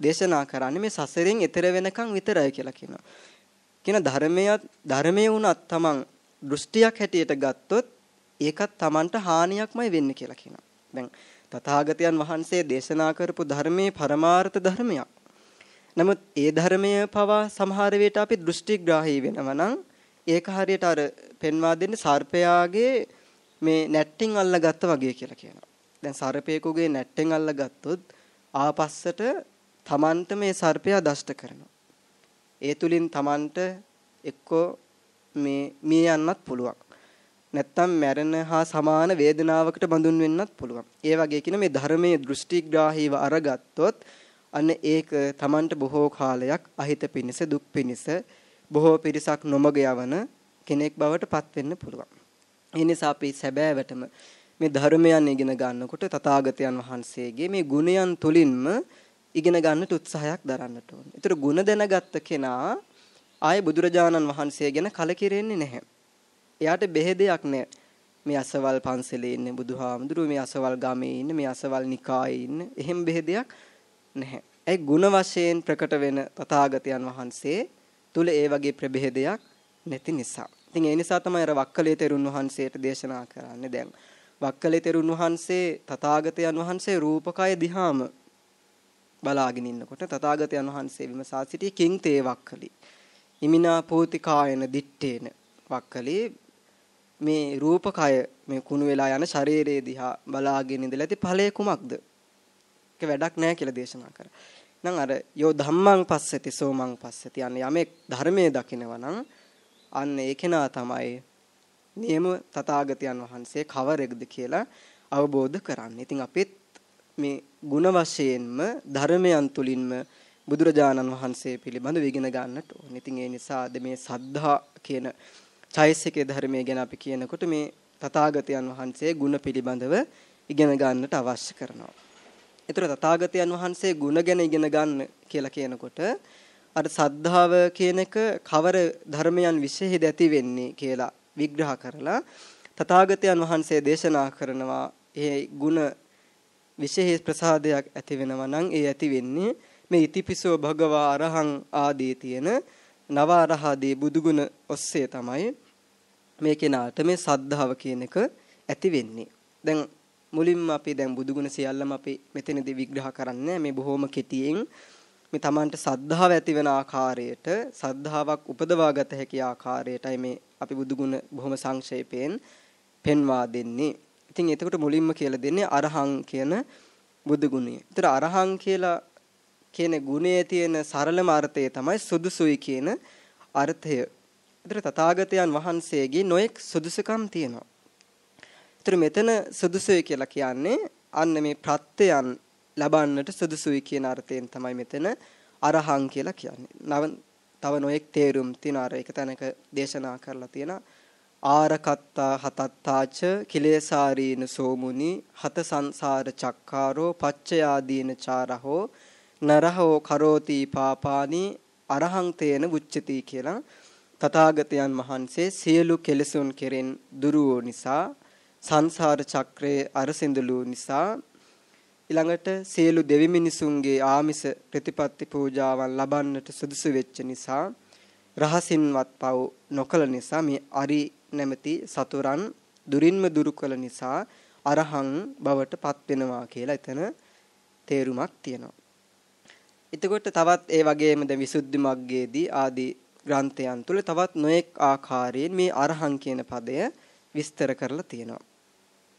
දේශනා කරන්නේ මේ සසරෙන් එතර වෙනකන් විතරයි කියලා කියනවා. කියන ධර්මයත් ධර්මයේ වුණත් තමන් දෘෂ්ටියක් හැටියට ගත්තොත් ඒකත් තමන්ට හානියක්මයි වෙන්නේ කියලා කියනවා. දැන් තථාගතයන් වහන්සේ දේශනා කරපු ධර්මයේ පරමාර්ථ ධර්මයක්. නමුත් ඒ ධර්මය පවා සමහර විට අපි දෘෂ්ටිග්‍රාහී වෙනවා නම් ඒක හරියට අර පෙන්වා දෙන්නේ සර්පයාගේ මේ නැට්ටින් අල්ලගත්තා වගේ කියලා කියනවා. දැන් සර්පයෙකුගේ නැට්ටෙන් අල්ලගත්තොත් ආපස්සට තමන්ට මේ සර්පයා දෂ්ට කරනවා. ඒ තුලින් තමන්ට එක්කෝ මේ මිය යන්නත් පුළුවන්. නැත්තම් මැරෙන හා සමාන වේදනාවකට බඳුන් වෙන්නත් පුළුවන්. ඒ වගේ කියන මේ ධර්මයේ දෘෂ්ටිග්‍රාහීව අරගත්තොත් අන්න ඒක Tamanට බොහෝ කාලයක් අහිත පිනිස දුක් පිනිස බොහෝ පිරිසක් නොමග යවන කෙනෙක් බවට පත් වෙන්න පුළුවන්. ඒ නිසා අපි සැබෑවටම මේ ධර්මයන් ඉගෙන ගන්නකොට තථාගතයන් වහන්සේගේ මේ ගුණයන් තුලින්ම ඉගෙන ගන්නට උත්සාහයක් දරන්නට ඕනේ. ඒතර ගුණ දැනගත්ත කෙනා ආයේ බුදුරජාණන් වහන්සේ ගැන කලකිරෙන්නේ නැහැ. එයාට බෙහෙදයක් නැහැ. මේ අසවල් පන්සලේ ඉන්නේ බුදුහාමුදුරුවෝ මේ අසවල් ගමේ ඉන්නේ මේ අසවල් නිකායේ ඉන්නේ එහෙම බෙහෙදයක් නැහැ. ඒ ಗುಣ වශයෙන් ප්‍රකට වෙන තථාගතයන් වහන්සේ තුල ඒ වගේ ප්‍රභේදයක් නැති නිසා. ඉතින් ඒ නිසා තමයි අර වක්කලේ තෙරුන් වහන්සේට දේශනා කරන්නේ දැන්. වක්කලේ තෙරුන් වහන්සේ තථාගතයන් වහන්සේ රූපකය දිහාම බලාගෙන ඉන්නකොට තථාගතයන් වහන්සේ විමසා සිටි කිං තේ වක්කලි. ඉමිනා පෝතිකායන දිත්තේන වක්කලේ මේ රූපකය මේ කුණු වෙලා යන ශරීරයේ දිහා බලාගෙන ඉඳලා ඇති ඵලය කුමක්ද? ඒක වැඩක් නැහැ කියලා දේශනා කරා. නම් අර යෝ ධම්මං පස්සති සෝමං පස්සති අන්න යමෙක් ධර්මයේ දකිනවා නම් අන්න ඒ කෙනා තමයි නියම තථාගතයන් වහන්සේ කවරෙක්ද කියලා අවබෝධ කරන්නේ. ඉතින් අපිත් මේ ಗುಣ වශයෙන්ම ධර්මයන් තුලින්ම බුදුරජාණන් වහන්සේ පිළිබඳව ඉගෙන ගන්නට ඕනේ. ඉතින් ඒ නිසා අද මේ සද්ධා කියන චෛසිකේ ධර්මයේ ගැන අපි කියනකොට මේ තථාගතයන් වහන්සේ ගුණ පිළිබඳව ඉගෙන ගන්නට අවශ්‍ය කරනවා. ඒතර තථාගතයන් වහන්සේ ගුණ ගැන ඉගෙන ගන්න කියලා කියනකොට අර සද්ධාව කියන එක කවර ධර්මයන් විශේෂෙද ඇති වෙන්නේ කියලා විග්‍රහ කරලා තථාගතයන් වහන්සේ දේශනා කරනවා ඒ ගුණ විශේෂ ප්‍රසාදයක් ඇති වෙනවා නම් ඒ ඇති වෙන්නේ මේ ඉතිපිසෝ භගවා අරහං ආදී තියෙන නව අරහදී බුදුගුණ ඔස්සේ තමයි මේ කෙනාට මේ සද්ධාව කියන එක ඇති වෙන්නේ. දැන් මුලින්ම අපි දැන් බුදුගුණ සියල්ලම අපි මෙතනදී විග්‍රහ කරන්නේ මේ බොහොම කෙටියෙන් මේ Tamanට සද්ධාව ඇති වෙන ආකාරයට සද්ධාාවක් උපදවා ගත හැකි ආකාරයටයි මේ අපි බුදුගුණ බොහොම සංක්ෂේපයෙන් පෙන්වා දෙන්නේ. ඉතින් එතකොට මුලින්ම කියලා දෙන්නේ අරහං කියන බුදුගුණය. ඒතර අරහං කියලා කියන ගුණයේ තියෙන සරලම අර්ථය තමයි සුදුසුයි කියන අර්ථය. ඒතර තථාගතයන් වහන්සේගේ නොඑක් සුදුසුකම් තියෙනවා. ඒතර මෙතන සුදුසුයි කියලා කියන්නේ අන්න මේ ප්‍රත්‍යයන් ලබන්නට සුදුසුයි කියන අර්ථයෙන් තමයි මෙතන අරහං කියලා කියන්නේ. නව තව නොඑක් තේරුම් තින අර එක තැනක දේශනා කරලා තියෙනවා. ආරකත්තා හතත්තාච කිලේසාරීන සෝමුනි හත සංසාර චක්කාරෝ පච්චයාදීන චාරහෝ නරහෝ කරෝති පාපානි අරහං තේන බුච්චති කියලා තථාගතයන් වහන්සේ සියලු කෙලෙසුන් කෙරෙන් දුරු නිසා සංසාර චක්‍රයේ අරසින්දුලු නිසා ඊළඟට සියලු දෙවි මිනිසුන්ගේ ආමිස ප්‍රතිපත්ති පූජාවන් ලබන්නට සුදුසු වෙච්ච නිසා රහසින්වත් පව නොකළ නිසා මේ අරි නැමැති සතුරන් දුරින්ම දුරු කළ නිසා අරහං බවට පත් වෙනවා කියලා එතන තේරුමක් තියෙනවා. එතකොට තවත් ඒ වගේම ද විසුද්ධි මග්ගයේදී ආදී ග්‍රන්ථයන් තුල තවත් නොඑක් ආකාරයෙන් මේ අරහං කියන පදය විස්තර කරලා තියෙනවා.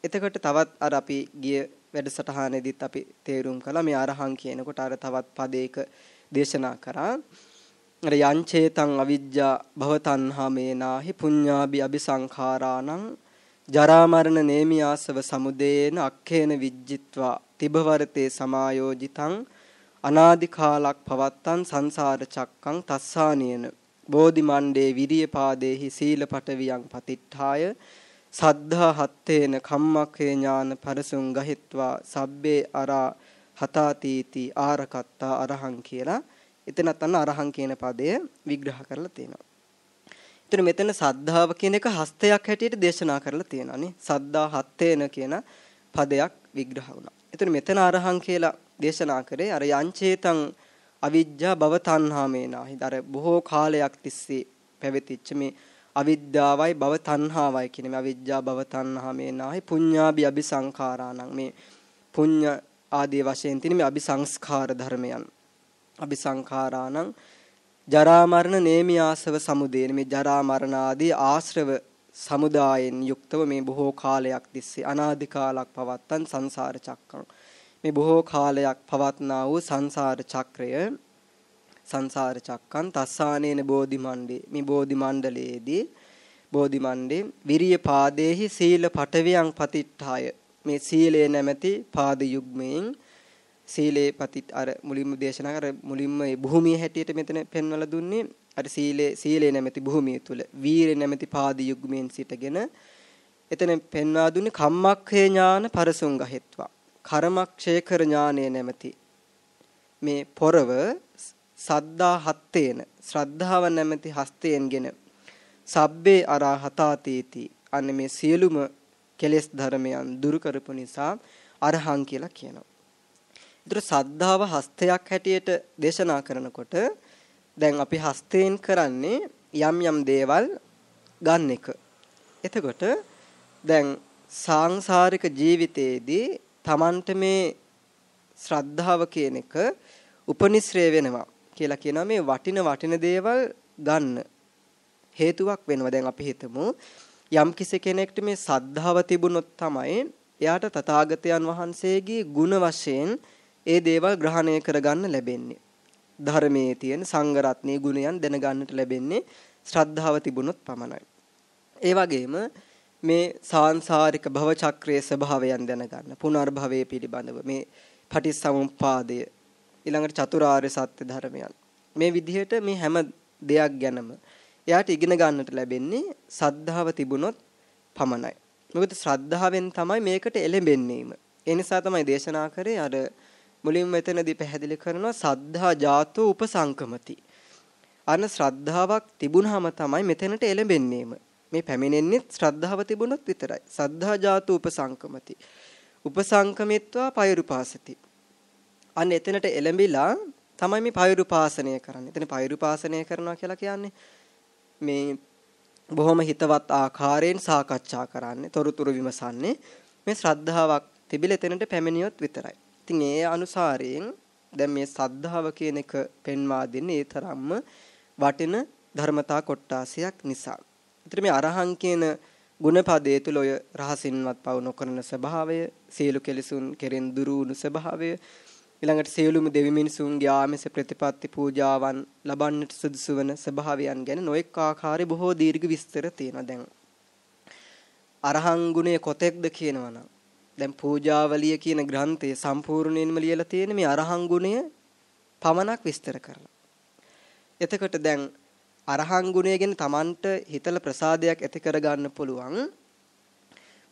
එතකොට තවත් අර අපි ගිය වැඩසටහනේදීත් අපි තේරුම් කළා මේ අරහං කියනකොට අර තවත් පදයක දේශනා කරා. අර යංචේතං අවිජ්ජා භවතණ්හා මේනාහි පුඤ්ඤාභි අபிසංඛාරාණං ජරා මරණ නේමියාසව සමුදේන අක්ඛේන විජ්ජිත්වා තිබවරතේ සමායෝජිතං අනාදි කාලක් පවත්තන් සංසාර චක්කං තස්සානියන බෝධි මණ්ඩේ විරිය පාදේහි සීල පටවියන් පතිට්ඨාය සද්ධා හත්තේන කම්මක්ඛේ ඥාන පරසුං ගහිත්වා සබ්බේ අරා හතාතීති ආරකත්තා අරහං කියලා එතනත් අන්න අරහං කියන පදය විග්‍රහ කරලා තියෙනවා. එතන මෙතන සද්ධාව කියන එක හස්තයක් හැටියට දේශනා කරලා තියෙනවා නේ. සද්දා හත්තේන කියන පදයක් විග්‍රහ වුණා. එතන මෙතන අරහං කියලා දේශනා කරේ අර යංචේතං අවිජ්ජා භව තණ්හාමේනාහි. අර බොහෝ කාලයක් තිස්සේ පැවතිච්ච මේ අවිද්‍යාවයි භව තණ්හාවයි කියන මේ අවිජ්ජා භව තණ්හාමේනාහි පුඤ්ඤාභි අபிසංඛාරාණං මේ පුඤ්ඤ ආදී වශයෙන් තියෙන මේ අபிසංස්කාර ධර්මයන්. අபிසංඛාරාණං ජරා මරණ නේමි ආසව සමුදේන මේ ජරා මරණ ආදී ආශ්‍රව සමුදායෙන් යුක්තව මේ බොහෝ කාලයක් තිස්සේ අනාදි කාලක් පවත්තන් සංසාර චක්‍රම් මේ බොහෝ කාලයක් පවත්නා වූ සංසාර චක්‍රය සංසාර චක්කන් තස්සානේන බෝධි මණ්ඩේ මේ බෝධි මණ්ඩලයේදී බෝධි මණ්ඩේ විරිය පාදේහි සීල පටවියන් පතිට්ඨාය මේ සීලේ නැමැති පාද යුග්මයෙන් සීලේ පතිත් අර මුලින්ම දේශනා කර මුලින්ම මේ භූමිය හැටියට මෙතන පෙන්වලා දුන්නේ. අර සීලේ සීලේ නැමැති භූමිය තුල වීරේ නැමැති පාද යුග්මයෙන් සිටගෙන එතන පෙන්වා දුන්නේ කම්මක්ඛේ ඥාන පරසුං ගහෙත්වා කර්මක්ෂය කර ඥානය නැමැති මේ පොරව සද්දා හත්තේන ශ්‍රද්ධාව නැමැති හස්තයෙන්ගෙන සබ්බේ අරහතාතීති අන්න මේ සියලුම කෙලෙස් ධර්මයන් දුරු කරපු නිසා අරහං කියලා කියනවා. ඒතර සද්ධාව හස්තයක් හැටියට දේශනා කරනකොට දැන් අපි හස්තයෙන් කරන්නේ යම් යම් දේවල් ගන්න එක. එතකොට දැන් සාංශාරික ජීවිතයේදී Tamanට මේ ශ්‍රද්ධාව කියන එක උපනිශ්‍රේ වෙනවා. කියලා කියනවා මේ වටින වටින දේවල් ගන්න හේතුවක් වෙනවා. දැන් අපි හිතමු යම් කෙනෙක්ට මේ සද්ධාව තිබුණොත් තමයි එයාට තථාගතයන් වහන්සේගේ ගුණ වශයෙන් ඒ දේවල් ග්‍රහණය කරගන්න ලැබෙන්නේ. ධර්මයේ තියෙන සංඝරත්නයේ ගුණයන් දැනගන්නට ලැබෙන්නේ ශ්‍රද්ධාව තිබුණොත් පමණයි. ඒ වගේම මේ සාංශාරික භව චක්‍රයේ ස්වභාවයන් දැනගන්න පුනර්භවයේ පිළිබඳව මේ පටිච්චසමුප්පාදය ඊළඟට චතුරාර්ය සත්‍ය ධර්මයන්. මේ විදිහට මේ හැම දෙයක් ගැනම එයාට ඉගෙන ගන්නට ලැබෙන්නේ සද්ධාව තිබුණොත් පමණයි. මොකද ශ්‍රද්ධාවෙන් තමයි මේකට එළඹෙන්නේම. ඒ නිසා තමයි දේශනා කරේ අර මුලින්ම මෙතනදී පැහැදිලි කරනවා සද්ධා ජාතෝ උපසංකමති. අන ශ්‍රද්ධාවක් තිබුණාම තමයි මෙතනට එළඹෙන්නේම. මේ පැමිණෙන්නේ ශ්‍රද්ධාව තිබුණොත් විතරයි. සද්ධා ජාතෝ උපසංකමති. උපසංකමිත්වා පෛරුපාසති. අන්න එතනට එළඹිලා තමයි මේ පෛරුපාසනය කරන්නේ. එතන පෛරුපාසනය කරනවා කියලා කියන්නේ මේ බොහොම හිතවත් ආකාරයෙන් සාකච්ඡා කරන්නේ, තොරතුරු විමසන්නේ මේ ශ්‍රද්ධාවක් තිබිලා එතනට පැමිණියොත් විතරයි. ඉතින් ඒ අනුසාරයෙන් දැන් මේ සද්ධාව කියන එක පෙන්වා දෙන්නේ ඒ තරම්ම වටින ධර්මතා කොටාසයක් නිසා. ඉතින් මේ අරහං කියන ගුණපදයේ තුල ඔය රහසින්වත් පව නොකරන ස්වභාවය, සියලු කෙලෙසුන් කෙරෙන් දුරු වුණු ස්වභාවය, ඊළඟට සියලුම දෙවි මිනිසුන්ගේ ආමස ප්‍රතිපත්ති පූජාවන් ලබන්නට සුදුසු වන ස්වභාවයන් ගැන නොඑක ආකාරයේ බොහෝ දීර්ඝ විස්තර තියෙනවා දැන්. අරහං ගුණය කොතෙක්ද කියනවනම් දැන් පූජාවලිය කියන ග්‍රන්ථය සම්පූර්ණයෙන්ම ලියලා තියෙන මේ අරහං ගුණය පමණක් විස්තර කරලා. එතකොට දැන් අරහං ගුණය ගැන Tamanට හිතල ප්‍රසාදයක් ඇති කරගන්න පුළුවන්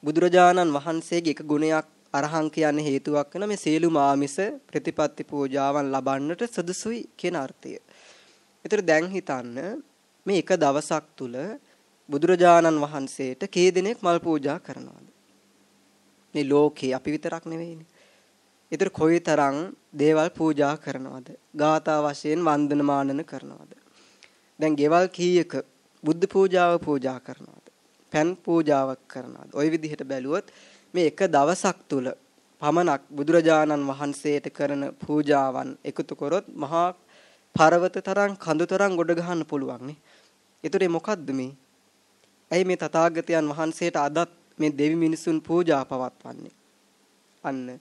බුදුරජාණන් වහන්සේගේ එක ගුණයක් අරහං කියන්නේ හේතුවක් වෙන මේ සියලු මාමිස ප්‍රතිපත්ති පූජාවන් ලබන්නට සුදුසුයි කියන අර්ථය. ඒතර දැන් හිතන්න මේ එක දවසක් තුල බුදුරජාණන් වහන්සේට කී දෙනෙක් මල් පූජා කරනවද? මේ ලෝකේ අපි විතරක් නෙවෙයිනේ. ඒතර කොයිතරම් දේවල් පූජා කරනවද? ගාථා වශයෙන් වන්දනමානන කරනවද? දැන් ගෙවල් කීයක බුද්ධ පූජාව පූජා කරනවාද? පන් පූජාවක් කරනවාද? ওই විදිහට බැලුවොත් මේ එක දවසක් තුල පමණක් බුදුරජාණන් වහන්සේට කරන පූජාවන් එකතු කරොත් මහා පර්වත තරම් කඳු තරම් ගොඩ ගහන්න පුළුවන් නේ. ඒතරේ මොකද්ද මේ? ඇයි මේ තථාගතයන් වහන්සේට අදත් මේ දෙවි මිනිසුන් පූජා පවත්වන්නේ? අන්න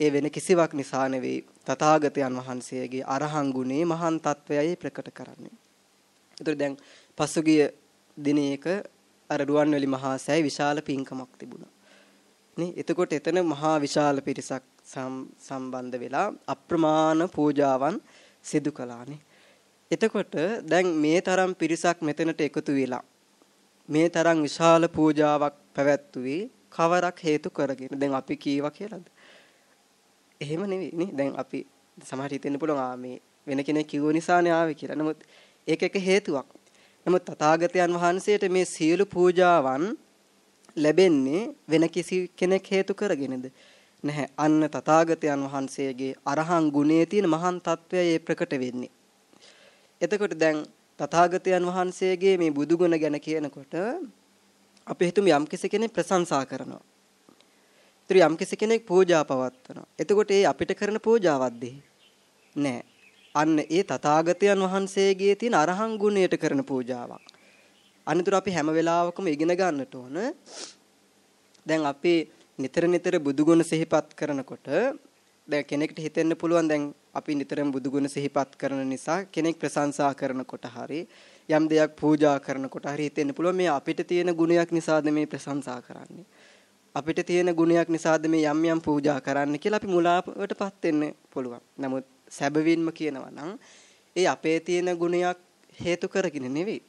ඒ වෙන කිසිවක් නිසා නෙවෙයි තථාගතයන් වහන්සේගේ අරහන් ගුණේ මහාන් තත්වයයි ප්‍රකට කරන්නේ. ඒතර දැන් පසුගිය දිනයක අර රුවන්වැලි මහා සෑය විශාල පින්කමක් තිබුණා. නේ එතකොට එතන මහා විශාල පිරිසක් සම්බන්ධ වෙලා අප්‍රමාණ පූජාවන් සිදු කළානේ. එතකොට දැන් මේ තරම් පිරිසක් මෙතනට එකතු වෙලා මේ තරම් විශාල පූජාවක් පැවැත්වුවේ කවරක් හේතු කරගෙන දැන් අපි කීවා කියලාද? එහෙම නෙවෙයි නේ. දැන් අපි සමහර හිතෙන්න පුළුවන් ආ මේ වෙන කෙනෙක් කිව්ව නිසානේ ආවේ කියලා. නමුත් ඒක එක හේතුවක්. නමුත් තථාගතයන් වහන්සේට මේ සියලු පූජාවන් ලැබෙන්නේ වෙන කිසි කෙනෙක් හේතු කරගෙනද? නැහැ. අන්න තථාගතයන් වහන්සේගේ අරහන් ගුණයේ තියෙන මහාන් తත්වය ප්‍රකට වෙන්නේ. එතකොට දැන් තථාගතයන් වහන්සේගේ මේ බුදුගුණ ගැන කියනකොට අපි හිතමු යම් කෙනෙක් ප්‍රශංසා කරනවා. ඒතර යම් කෙනෙක් පූජා පවත්වනවා. එතකොට ඒ අපිට කරන පූජාවක්ද? නෑ. අන්න ඒ තථාගතයන් වහන්සේගේ තියෙන අරහන් ගුණයට කරන පූජාවක්. අනිතර අපි හැම වෙලාවකම ඉගෙන ගන්නට ඕන. දැන් අපි නිතර නිතර බුදුගුණ සිහිපත් කරනකොට දැන් කෙනෙක්ට හිතෙන්න පුළුවන් දැන් අපි නිතරම බුදුගුණ සිහිපත් කරන නිසා කෙනෙක් ප්‍රශංසා කරනකොට හරි යම් දෙයක් පූජා කරනකොට හරි හිතෙන්න පුළුවන් මේ අපිට තියෙන ගුණයක් නිසාද මේ ප්‍රශංසා කරන්නේ අපිට තියෙන ගුණයක් නිසාද මේ යම් යම් පූජා කරන්න කියලා අපි මුලාවටපත් වෙන්න පුළුවන්. නමුත් සැබවින්ම කියනවා නම් ඒ අපේ තියෙන ගුණයක් හේතු කරගෙන නෙවෙයි.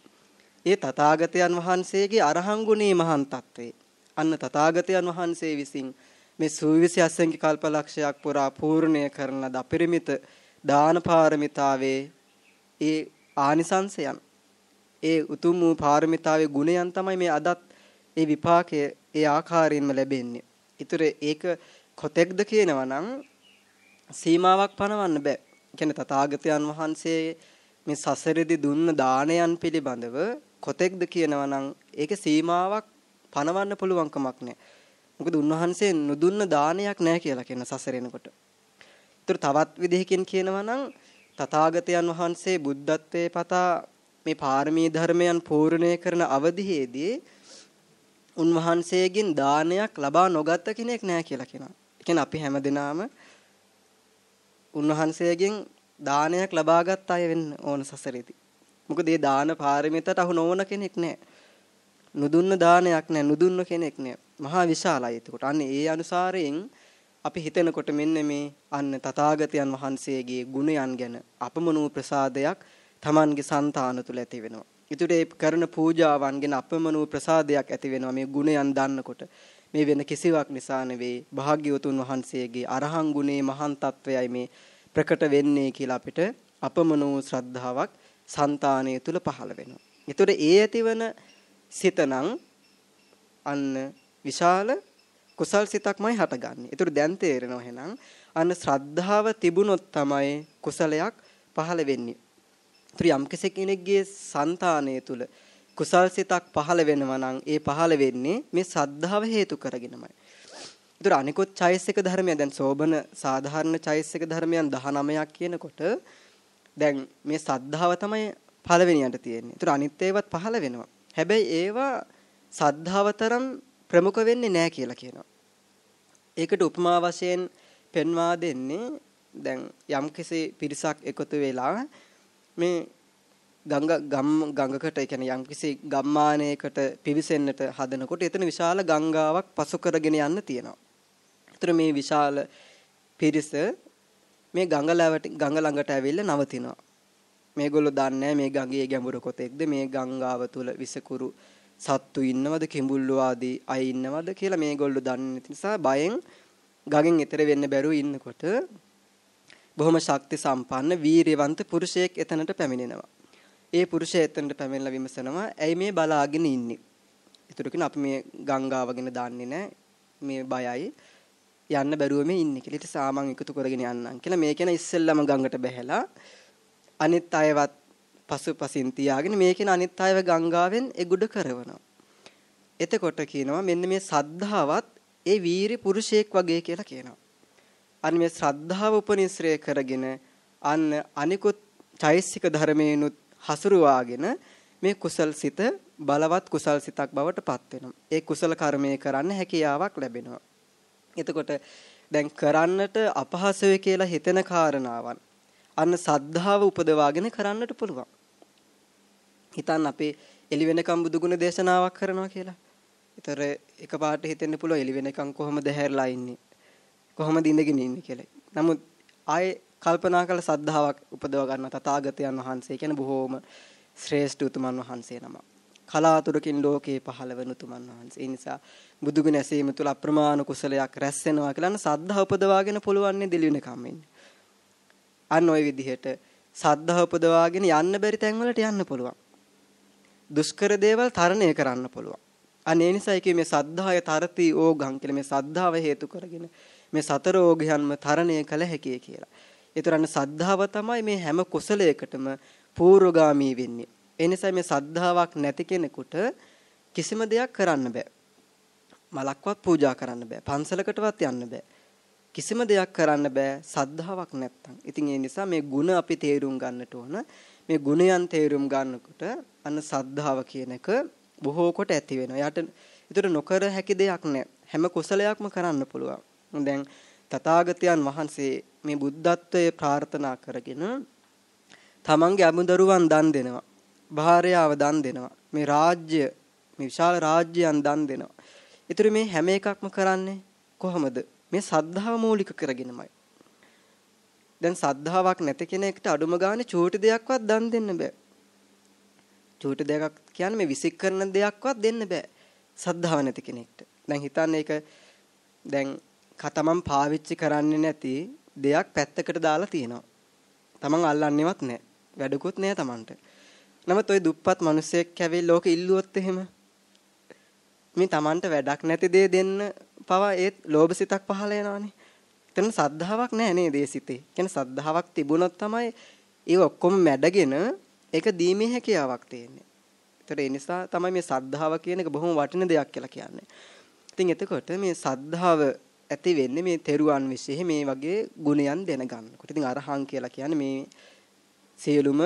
ඒ තථාගතයන් වහන්සේගේ අරහන් ගුණේ මහාන් තත්වේ. අන්න තථාගතයන් වහන්සේ විසින් මේ සූවිසි අසංඛ්‍ය කල්පලක්ෂයක් පුරා පූර්ණය කරන ලද අපරිමිත දාන පාරමිතාවේ ඒ ආනිසංසයන් ඒ උතුම් වූ පාරමිතාවේ ගුණයන් තමයි මේ අදත් ඒ විපාකය ඒ ආකාරයෙන්ම ලැබෙන්නේ. ඊතර ඒක කොතෙක්ද කියනවා නම් සීමාවක් පනවන්න බෑ. කියන්නේ තථාගතයන් වහන්සේ මේ සසරෙදි දුන්න දානයන් පිළිබඳව කොතෙක්ද කියනවා නම් ඒක සීමාවක් පනවන්න පුළුවන් කමක් නැහැ. මොකද උන්වහන්සේ නුදුන්න දානයක් නැහැ කියලා කියන සසරෙනකොට. ඒතර තවත් විදිහකින් කියනවා නම් තථාගතයන් වහන්සේ බුද්ධත්වයේ පතා මේ පාරමී ධර්මයන් පූර්ණය කරන අවධියේදී උන්වහන්සේගෙන් දානයක් ලබා නොගත්ත කෙනෙක් නැහැ කියලා කියනවා. ඒ කියන්නේ අපි හැමදෙනාම උන්වහන්සේගෙන් දානයක් ලබාගත් අය වෙන්න ඕන සසරේදී. මොකද මේ දාන පාරමිතට අහු නොවන කෙනෙක් නැහැ. නුදුන්න දානයක් නැහැ, නුදුන්න කෙනෙක් නැහැ. මහා විශාලයි එතකොට. අන්න ඒ අනුසාරයෙන් අපි හිතනකොට මෙන්න මේ අන්න තථාගතයන් වහන්සේගේ ගුණයන් ගැන අපමණු ප්‍රසාදයක් Tamanගේ సంతාන තුල ඇති වෙනවා. ඊටට ඒ කරන පූජාවන් ගැන අපමණ වූ ප්‍රසාදයක් ඇති වෙනවා මේ ගුණයන් දන්නකොට. මේ වෙන කිසිවක් නිසා නෙවෙයි භාග්‍යවතුන් වහන්සේගේ අරහන් ගුණේ මහාන් තත්වයයි මේ ප්‍රකට වෙන්නේ කියලා අපිට අපමණ වූ ශ්‍රද්ධාවක් సంతානය තුල පහළ වෙනවා. ඒතර ඒ ඇතිවන සිතනම් අන්න විශාල කුසල් සිතක්මයි හටගන්නේ. ඒතර දැන් තේරෙනවා එහෙනම් අන්න ශ්‍රද්ධාව තිබුණොත් තමයි කුසලයක් පහළ වෙන්නේ. ප්‍රියම් කෙනෙක්ගේ సంతානය තුල කුසල් සිතක් පහළ වෙනවා නම් ඒ පහළ වෙන්නේ මේ සද්ධාව හේතු කරගෙනමයි. ඒතර අනිකුත් චෛසික ධර්මයන් දැන් සෝබන සාධාරණ චෛසික ධර්මයන් 19ක් කියනකොට දැන් මේ සද්ධාව තමයි පළවෙනියට තියෙන්නේ. ඒතර අනිත් ඒවත් පහළ වෙනවා. හැබැයි ඒවා සද්ධාවතරම් ප්‍රමුඛ වෙන්නේ නැහැ කියලා කියනවා. ඒකට උපමා වශයෙන් පෙන්වා දෙන්නේ දැන් යම්කිසි පිරිසක් එකතු වෙලා මේ ගංග ගම් ගඟකට ඒ කියන්නේ යම්කිසි ගම්මානයකට පිවිසෙන්නට හදනකොට එතන විශාල ගංගාවක් පසු කරගෙන යන්න තියෙනවා. ඒතර මේ විශාල පිරිස මේ ගඟ ගඟ ළඟට ඇවිල්ලා නවතිනවා. මේගොල්ලෝ දන්නේ මේ ගඟේ ගැඹුර කොතෙක්ද මේ ගංගාව තුල විසකුරු සත්තු ඉන්නවද කිඹුල්ලෝ ආදී අය ඉන්නවද කියලා මේගොල්ලෝ දන්නේ නැති නිසා බයෙන් ගඟෙන් එතර වෙන්න බැරුව ඉන්නකොට බොහොම ශක්ති සම්පන්න වීරියවන්ත පුරුෂයෙක් එතනට පැමිණෙනවා. ඒ පුරුෂයා එතනට පැමිණලා විමසනවා ඇයි මේ බලාගෙන ඉන්නේ? ඒතර කියන අපි මේ ගංගාවගෙන දන්නේ නැහැ. මේ බයයි. යන්න බැරුව මේ ඉන්නේ කියලා. ඊට සාමන් එකතු කරගෙන යන්නම් කියලා මේ කියන ඉස්සෙල්ලම ගඟට බැහැලා අනිත් අයවත් පසුපසින් තියාගෙන මේකෙන අනිත් අයව ගංගාවෙන් එගුඩ කරවනවා. එතකොට කියනවා මෙන්න මේ සද්ධාවත් ඒ වීරි පුරුෂයෙක් වගේ කියලා කියනවා. අන්න මේ ශ්‍රද්ධාව උපනිශ්‍රය කරගෙන අන්න අනිකුත් චෛසික ධර්මේනුත් හසුරුවාගෙන මේ කුසල් සිත බලවත් කුසල් සිතක් බවට පත් වෙනවා. ඒ කුසල කර්මයේ කරන්න හැකියාවක් ලැබෙනවා. එතකොට දැන් කරන්නට අපහසුයි කියලා හිතෙන කාරණාවන් අන්න සද්ධාව උපදවාගෙන කරන්නට පුළුවන්. හිතන්න අපේ එළි වෙනකම් බුදුගුණ දේශනාවක් කරනවා කියලා. ඒතර එකපාරට හිතෙන්න පුළුවන් එළි වෙනකම් කොහොමද හැරලා ඉන්නේ? කොහොමද ඉඳගෙන ඉන්නේ කියලා. නමුත් ආයේ කල්පනා කළ සද්ධාාවක් උපදව ගන්න තථාගතයන් වහන්සේ කියන්නේ බොහෝම ශ්‍රේෂ්ඨ උතුමන් වහන්සේ නම. කලාතුරකින් ලෝකේ පහළ වන උතුමන් වහන්සේ. ඒ නිසා බුදුගුණ ඇසීම තුළ අප්‍රමාණ කුසලයක් රැස් වෙනවා කියලා නම් සද්ධා උපදවාගෙන පුළුවන් නේ දෙලිවෙන කම්මින්. අන්න ওই විදිහට සද්ධා උපදවාගෙන යන්න බැරි තැන් වලට යන්න පුළුවන්. දුෂ්කර දේවල් තරණය කරන්න පුළුවන්. අන්න ඒ නිසා මේ සද්ධාය තරති ඕගං කියලා මේ සද්ධාව හේතු කරගෙන මේ සතර ඕගයන්ම තරණය කළ හැකියි කියලා. ඒතරන්න සද්ධාව තමයි මේ හැම කුසලයකටම පූර්වගාමී වෙන්නේ. ඒ නිසා මේ සද්ධාාවක් නැති කෙනෙකුට කිසිම දෙයක් කරන්න බෑ. මලක්වත් පූජා කරන්න බෑ. පන්සලකටවත් යන්න බෑ. කිසිම දෙයක් කරන්න බෑ සද්ධාාවක් නැත්තම්. ඉතින් ඒ නිසා මේ ಗುಣ අපි තේරුම් ගන්නට ඕන. මේ ගුණයන් තේරුම් ගන්නකොට අන්න සද්ධාව කියන එක බොහෝ කොට ඇති වෙනවා. යට ඒතර නොකර හැකි දෙයක් නෑ. හැම කුසලයක්ම කරන්න පුළුවන්. දැන් තථාගතයන් වහන්සේ මේ බුද්ධත්වයේ ප්‍රාර්ථනා කරගෙන තමන්ගේ අමුදරුවන් දන් දෙනවා. භාර්යාව දන් දෙනවා. මේ රාජ්‍ය මේ විශාල රාජ්‍යයන් දන් දෙනවා. ඊටු මේ හැම එකක්ම කරන්නේ කොහොමද? මේ සද්ධාව මූලික කරගෙනමයි. දැන් සද්ධාාවක් නැති කෙනෙක්ට අඩුම ගානේ චූටි දෙයක්වත් දන් දෙන්න බෑ. චූටි දෙයක් කියන්නේ මේ විසික් කරන දෙයක්වත් දෙන්න බෑ. සද්ධාව නැති කෙනෙක්ට. දැන් හිතන්න ඒක දැන් කතමන් පාවිච්චි කරන්නේ නැති දෙයක් පැත්තකට දාලා තියෙනවා. තමන් අල්ලන්නේවත් නැහැ. වැඩකුත් නැහැ තමන්ට. නමුත් ওই දුප්පත් මිනිස්සෙක් කැවිල් ලෝකෙ ඉල්ලුවොත් එහෙම මේ තමන්ට වැඩක් නැති දේ දෙන්න පවා ඒත් ලෝභසිතක් පහළ වෙනවානේ. එතන සද්ධාාවක් නැහැ නේද ඒ සිතේ. කියන්නේ සද්ධාාවක් තිබුණොත් තමයි ඒ ඔක්කොම මැඩගෙන ඒක දීමේ හැකියාවක් තියෙන්නේ. ඒතර ඒ නිසා තමයි මේ සද්ධාව කියන එක බොහොම වටින දෙයක් කියලා කියන්නේ. ඉතින් එතකොට මේ සද්ධාව ඇති වෙන්නේ මේ තෙරුවන් විශ්ේ මේ වගේ ගුණයන් දැනගන්නකොට. ඉතින් අරහං කියලා කියන්නේ මේ සියලුම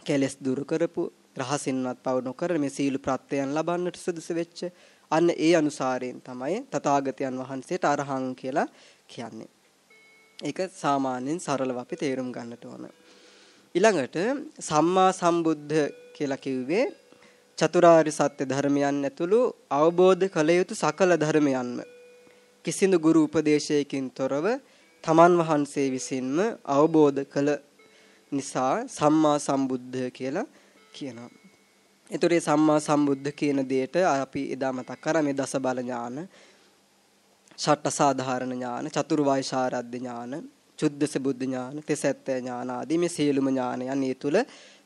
කෙලස් දුරු කරපු රහසින්වත් පව නොකර මේ සීල ප්‍රත්‍යයන් ලබන්නට සුදුසු වෙච්ච අන්න ඒ අනුසාරයෙන් තමයි තථාගතයන් වහන්සේට අරහං කියලා කියන්නේ. ඒක සාමාන්‍යයෙන් සරලව අපි තේරුම් ගන්නට ඕන. ඊළඟට සම්මා සම්බුද්ධ කියලා කිව්වේ චතුරාර්ය සත්‍ය ධර්මයන් ඇතුළු අවබෝධ කළ යුතු සකල ධර්මයන්ම කිසිදු ගුරු උපදේශයකින් තොරව තමන් වහන්සේ විසින්ම අවබෝධ කළ නිසා සම්මා සම්බුද්ධ කියලා කියනවා. ඒතරේ සම්මා සම්බුද්ධ කියන දෙයට අපි එදා මතක් කරා මේ දස බල ඥාන, ෂට්ඨ සාධාරණ ඥාන, චතුරු වෛශාරද්ද ඥාන, චුද්දස බුද්ධ ඥාන, තෙසැත්ත ඥාන ආදී මේ සියලුම ඥානයන් ඒ තුල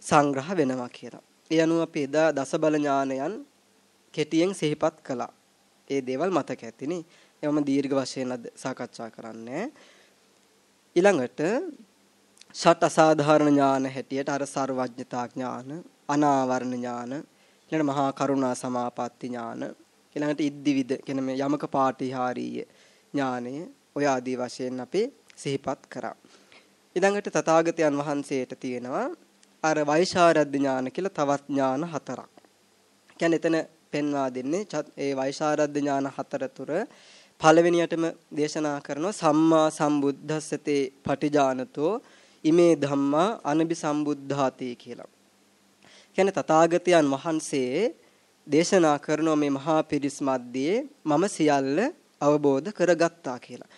සංග්‍රහ වෙනවා කියලා. ඒ අනුව අපි එදා දස බල ඥානයන් කෙටියෙන් සිහිපත් කළා. ඒ දේවල් මතක ඇතිනේ. ඒවම දීර්ඝ වශයෙන් අද සාකච්ඡා කරන්නේ. ඊළඟට ෂට අසාධාරණ ඥාන හැටියට අර ਸਰවඥතා ඥාන, අනාවරණ ඥාන, ඊළඟට මහා කරුණා සමාපatti ඥාන, ඊළඟට ඉද්දිවිද කියන මේ යමක පාටිහාරීය ඥානය ඔය ආදී වශයෙන් අපි සිහිපත් කරා. ඊළඟට තථාගතයන් වහන්සේට තියෙනවා අර වෛශාරද්ද ඥාන කියලා තවත් ඥාන හතරක්. කියන්නේ එතන පෙන්වා දෙන්නේ ඒ වෛශාරද්ද ඥාන හතර තුර පළවෙනියටම දේශනා කරනවා සම්මා සම්බුද්දස්සතේ පටිජානතෝ ඉමේ ධම්මා අනබි සම්බුද්ධාතේ කියලා. කියන්නේ තථාගතයන් වහන්සේ දේශනා කරන මේ මහා පිරිස් මැද්දේ මම සියල්ල අවබෝධ කරගත්තා කියලා.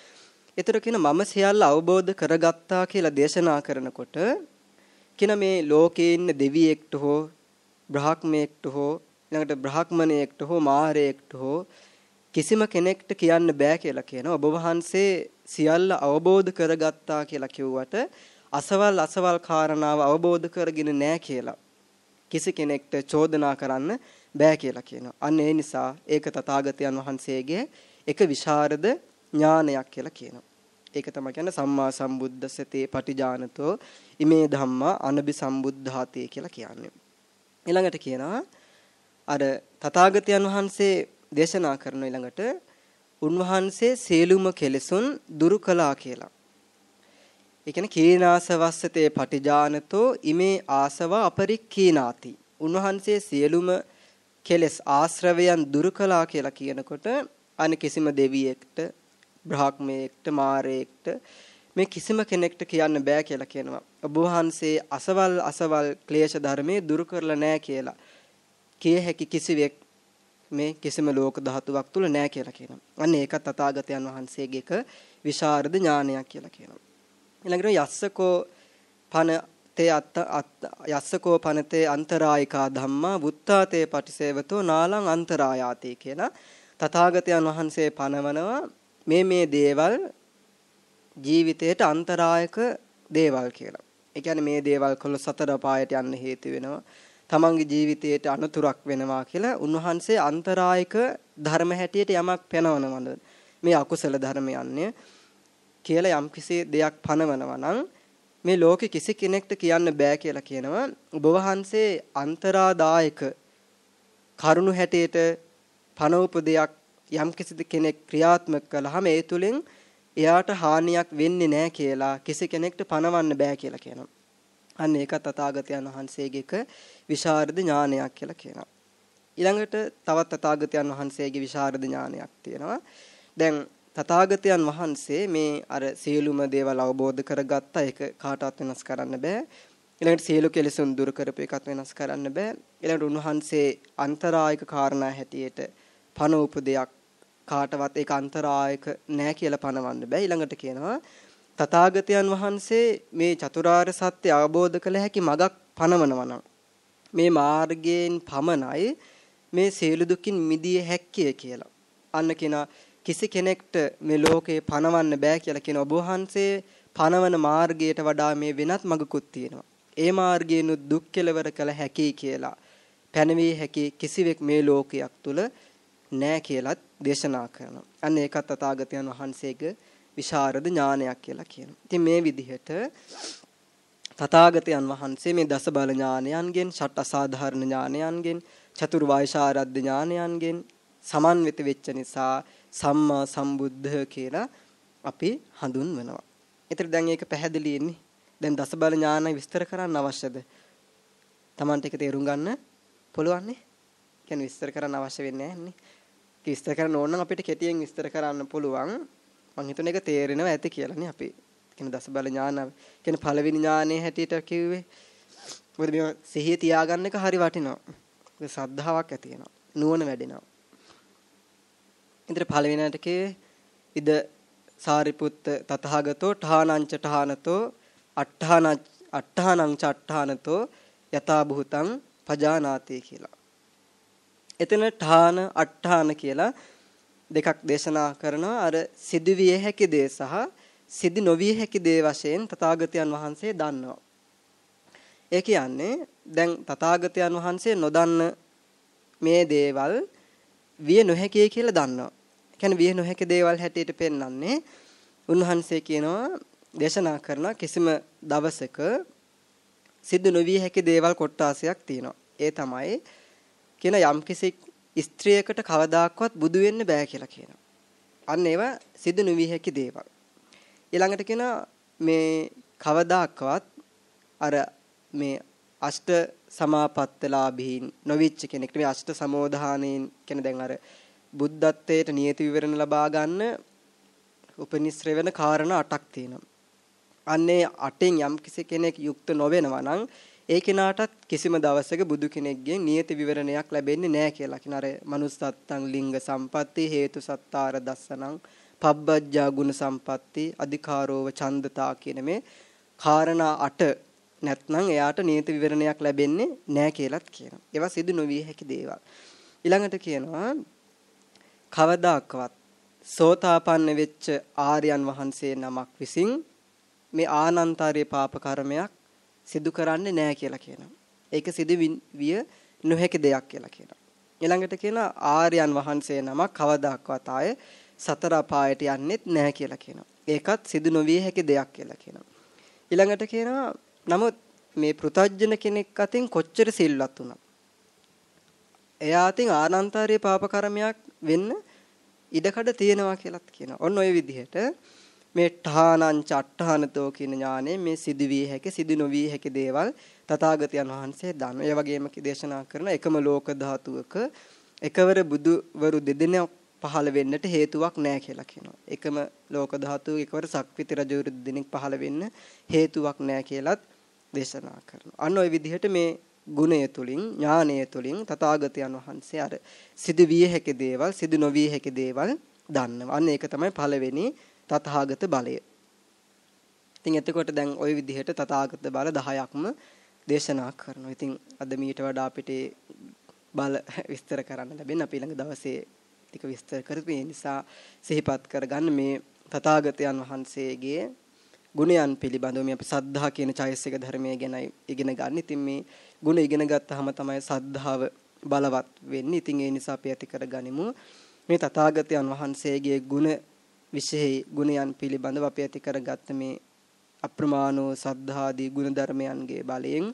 ඒතර කියන මම සියල්ල අවබෝධ කරගත්තා කියලා දේශනා කරනකොට කියන මේ ලෝකේ ඉන්න දෙවියෙක්ට හෝ බ්‍රහ්මයෙක්ට හෝ ඊළඟට බ්‍රාහ්මණයෙක්ට හෝ මාරයෙක්ට හෝ කිසිම කෙනෙක්ට කියන්න බෑ කියලා කියනවා. ඔබ වහන්සේ සියල්ල අවබෝධ කරගත්තා කියලා කිව්වට අසවල් අසවල් කාරණාව අවබෝධ කරගෙන නැහැ කියලා කිසි කෙනෙක්ට චෝදනා කරන්න බෑ කියලා කියනවා. අන්න ඒ නිසා ඒක තථාගතයන් වහන්සේගේ එක විශාරද ඥානයක් කියලා කියනවා. ඒක තමයි කියන්නේ සම්මා සම්බුද්දස්සතේ පටිජානතෝ ඉමේ ධම්මා අනබි සම්බුද්ධාතේ කියලා කියන්නේ. ඊළඟට කියනවා අර තථාගතයන් වහන්සේ දේශනා කරන ඊළඟට උන්වහන්සේ සේලුම කෙලෙසුන් දුරු කළා කියලා. ඒ කියන්නේ කීනාසවස්සතේ පටිජානතෝ ඉමේ ආසව අපරික්ඛීනාති. උන්වහන්සේ සියලුම කෙලස් ආශ්‍රවයන් දුරු කළා කියලා කියනකොට අන කිසිම දෙවියෙක්ට බ්‍රාහ්මණයෙක්ට මාරයෙක්ට මේ කිසිම කෙනෙක්ට කියන්න බෑ කියලා කියනවා. ඔබ වහන්සේ අසවල් අසවල් ක්ලේශ ධර්මයේ දුරු කරලා නැහැ කියලා. කිය හැකි කිසිවෙක් මේ කිසිම ලෝක ධාතුවක් තුල නැහැ කියලා කියනවා. අන්න ඒක තථාගතයන් වහන්සේගේ එක විශාරද ඥානයක් කියලා කියනවා. ඊළඟට යස්සකෝ පන තේ අත්ත යස්සකෝ පනතේ අන්තරායිකා ධම්මා වුත්තාතේ පටිසේවතෝ නාලං අන්තරායාති කියලා තථාගතයන් වහන්සේ පනවනවා මේ මේ දේවල් ජීවිතයට අන්තරායක දේවල් කියලා. ඒ කියන්නේ මේ දේවල් කළ සතර පායට යන්න හේතු වෙනවා. තමන්ගේ ජීවිතයට අනතුරක් වෙනවා කියලා උන්වහන්සේ අන්තරායක ධර්ම හැටියට යමක් පෙනවනවද මේ අකුසල ධර්මයන්නේ කියලා යම්කිසි දෙයක් පනවනවා නම් මේ ලෝකෙ කිසි කෙනෙක්ට කියන්න බෑ කියලා කියනවා ඔබ වහන්සේ අන්තරාදායක කරුණු හැටියට පනවපු දෙයක් යම්කිසි කෙනෙක් ක්‍රියාත්මක කළාම ඒ තුලින් එයාට හානියක් වෙන්නේ නැහැ කියලා කිසි කෙනෙක්ට පනවන්න බෑ කියලා කියනවා. අන්න ඒක තථාගතයන් වහන්සේගේක විශාරද ඥානයක් කියලා කියනවා. ඊළඟට තවත් තථාගතයන් වහන්සේගේ විශාරද ඥානයක් තියෙනවා. දැන් තථාගතයන් වහන්සේ මේ අර සියලුම දේවල් අවබෝධ කරගත්තා ඒක කාටවත් වෙනස් කරන්න බෑ. ඊළඟට සියලු කෙලෙසුන් දුරු කරපු එකත් වෙනස් කරන්න බෑ. ඊළඟට උන්වහන්සේ අන්තරායක කාරණා හැටියට පණ උපදයක් කාටවත් ඒක අන්තරායක නෑ කියලා පනවන්න බෑ. ඊළඟට කියනවා තථාගතයන් වහන්සේ මේ චතුරාර්ය සත්‍ය අවබෝධ කළ හැකි මගක් පනවනවා මේ මාර්ගයෙන් පමණයි මේ සියලු දුකින් මිදිය හැක්කේ කියලා. අන්න කෙනා කිසි කෙනෙක්ට මේ ලෝකේ පනවන්න බෑ කියලා කියන ඔබ වහන්සේ පනවන මාර්ගයට වඩා මේ වෙනත් මගකුත් තියෙනවා. ඒ මාර්ගයෙන් දුක් කෙලවර කළ හැකි කියලා පැනවිය හැකි කිසිවෙක් මේ ලෝකයක් තුල නෑ කියලත් දේශනා කරනවා. අන්න ඒකත් තථාගතයන් වහන්සේගේ විශාරද ඥානයක් කියලා කියනවා. ඉතින් මේ විදිහට තථාගතයන් වහන්සේ මේ දස බල ඥානයන්ගෙන්, ෂට් අසාධාරණ ඥානයන්ගෙන්, චතුර් වෛශාරද්ද ඥානයන්ගෙන් සමන්විත වෙච්ච නිසා සම්මා සම්බුද්ධ කියලා අපි හඳුන්වනවා. ඒතර දැන් මේක පැහැදිලි ඉන්නේ. දැන් දස බල ඥාන විස්තර කරන්න අවශ්‍යද? Tamante එක තේරුම් ගන්න පුළුවන් නේ? කියන්නේ විස්තර කරන්න අවශ්‍ය වෙන්නේ නැහැ නේ. විස්තර කරන්න ඕන නම් අපිට කෙටියෙන් විස්තර කරන්න පුළුවන්. මම හිතන එක තේරෙනවා ඇති කියලානේ අපි කියන දස බල ඥාන කියන පළවෙනි ඥානයේ හැටියට කිව්වේ. මොකද මේ සිහිය තියාගන්න එක හරි වටිනවා. ඒක ශ්‍රද්ධාවක් ඇති වෙනවා. නුවණ වැඩෙනවා. ඉතින් පළවෙනියට කිව්වේ ඉද සාරිපුත්ත තතහගතෝ ඨානංච ඨානතෝ අට්ඨාන අට්ඨානං ච අට්ඨානතෝ යථා භූතං පජානාති කියලා. එතන ඨාන අට්ඨාන කියලා දෙකක් දේශනා කරනවා අර සිදුවිය හැකි දේ සහ සිදි නොවිය හැකි දේ වශයෙන් තථාගතයන් වහන්සේ දන්නවා. ඒ කියන්නේ දැන් තථාගතයන් වහන්සේ නොදන්න මේ දේවල් විය නොහැකියි කියලා දන්නවා. කියන්නේ විය නොහැකි දේවල් හැටියට පෙන්වන්නේ උන්වහන්සේ කියනවා දේශනා කරන කිසිම දවසක සිදු නොවිය හැකි දේවල් කොටාසයක් තියෙනවා. ඒ තමයි කියන යම්කිසි ස්ත්‍රියකට කවදාක්වත් බුදු වෙන්න බෑ කියලා කියනවා. අන්න ඒවා සිදු නොවිය හැකි දේවල්. ඊළඟට කියන මේ කවදාක්වත් අර මේ අෂ්ට සමාපත්තලාභීන් නොවිච්ච කෙනෙක්ට මේ අෂ්ට සමෝධානයෙන් කියන දැන් අර බුද්ධත්වයට නියති විවරණ ලබා ගන්න උපනිශ්‍රය වෙන කාරණා 8ක් තියෙනවා. අන්නේ අටෙන් යම් කිසි කෙනෙක් යුක්ත නොවෙනවා නම් ඒ කෙනාටත් කිසිම දවසක බුදු කෙනෙක්ගෙන් නියත විවරණයක් ලැබෙන්නේ නැහැ කියලා. කින අර manussත්තං ලිංග සම්පatti හේතු සත්තාර දස්සනං පබ්බජ්ජා ගුණ සම්පatti අධිකාරෝව ඡන්දතා කියන මේ කාරණා 8 නැත්නම් එයාට නියත විවරණයක් ලැබෙන්නේ නැහැ කියලාත් කියනවා. ඒවා සිදු නොවිය හැකි දේවල්. ඊළඟට කියනවා කවදාකවත් සෝතාපන්න වෙච්ච ආර්යයන් වහන්සේ නමක් විසින් මේ ආනන්තාරයේ පාප කර්මයක් සිදු කරන්නේ නැහැ කියලා කියනවා. ඒක සිදු විය නොහැකි දෙයක් කියලා කියනවා. ඊළඟට කියන ආර්යයන් වහන්සේ නමක් කවදාක්වත් ආයේ සතර අපායට යන්නෙත් නැහැ කියලා කියනවා. ඒකත් සිදු නොවිය හැකි දෙයක් කියලා කියනවා. ඊළඟට කියනවා නමුත් මේ පෘතජ්ජන කෙනෙක් අතින් කොච්චර සිල්වත් වුණත් එයා අතින් ආනන්තාරයේ පාප කර්මයක් වෙන්න ඉඩකඩ තියෙනවා කියලාත් කියනවා. ඔන්න ඔය විදිහට මේ ඨානං චට්ඨානතෝ කියන ඥානය මේ සිදුවිය හැකි සිදු නොවිය හැකි දේවල් තථාගතයන් වහන්සේ දන්න. ඒ වගේම දේශනා කරන එකම ලෝක ධාතුවක එකවර බුදුවරු දෙදෙනෙක් පහළ වෙන්නට හේතුවක් නැහැ කියලා කියනවා. එකම ලෝක ධාතුවක එකවර සක්විති රජවරු දෙදෙනෙක් පහළ වෙන්න හේතුවක් නැහැ කියලත් දේශනා කරනවා. අන්න ওই විදිහට මේ ගුණය තුලින් ඥානය තුලින් තථාගතයන් වහන්සේ අර සිදු විය හැකි දේවල් සිදු නොවිය හැකි දේවල් දන්නවා. අන්න ඒක තමයි පළවෙනි තථාගත බලය. ඉතින් එතකොට දැන් ওই විදිහට තථාගත බල 10ක්ම දේශනා කරනවා. ඉතින් අද මීට වඩා අපිට බල විස්තර කරන්න ලැබෙන අපි ළඟ දවසේ ටික විස්තර කරපු නිසා සිහිපත් කරගන්න මේ තථාගතයන් වහන්සේගේ ගුණයන් පිළිබඳව මේ අපි සද්ධා කියන චෛසික ධර්මයේ ගැන ඉගෙන ගන්න. ඉතින් මේ ගුණ ඉගෙන ගත්තාම තමයි සද්ධාව බලවත් වෙන්නේ. ඉතින් ඒ නිසා අපි ඇති කරගනිමු මේ තථාගතයන් වහන්සේගේ ගුණ විශේෂ ගුණයන් පිළිබඳව අපි ඇති කරගත්ත මේ අප්‍රමාණෝ සද්ධාදී ගුණධර්මයන්ගේ බලයෙන්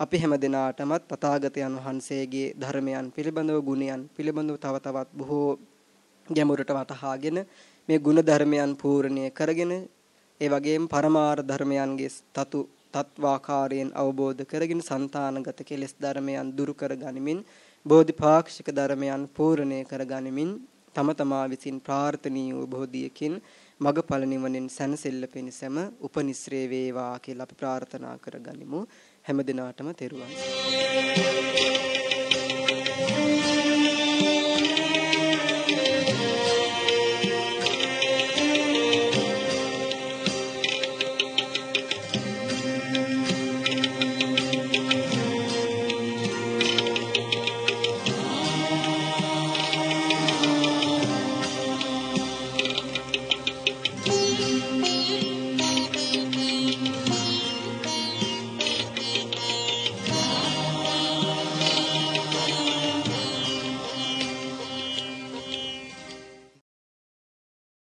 අපි හැම දිනාටමත් තථාගතයන් වහන්සේගේ ධර්මයන් පිළිබඳව ගුණයන් පිළිබඳව තව තවත් බොහෝ ගැඹුරට වටහාගෙන මේ ගුණ ධර්මයන් පූර්ණය කරගෙන ඒ වගේම පරමාර්ථ ධර්මයන්ගේ තතු තත්වාකාරයෙන් අවබෝධ කරගෙන సంతානගත කෙලෙස් ධර්මයන් දුරු කර ගනිමින් බෝධිපාක්ෂික ධර්මයන් පූර්ණය කර ගනිමින් තම තමා විසින් ප්‍රාර්ථනීය වූ බෝධියකින් මගඵල නිවනෙන් සැනසෙල්ල පිණිසම උපනිශ්‍රේ වේවා කියලා අපි ප්‍රාර්ථනා කරගනිමු. හැම දිනාටම තෙරුවන් සරණයි.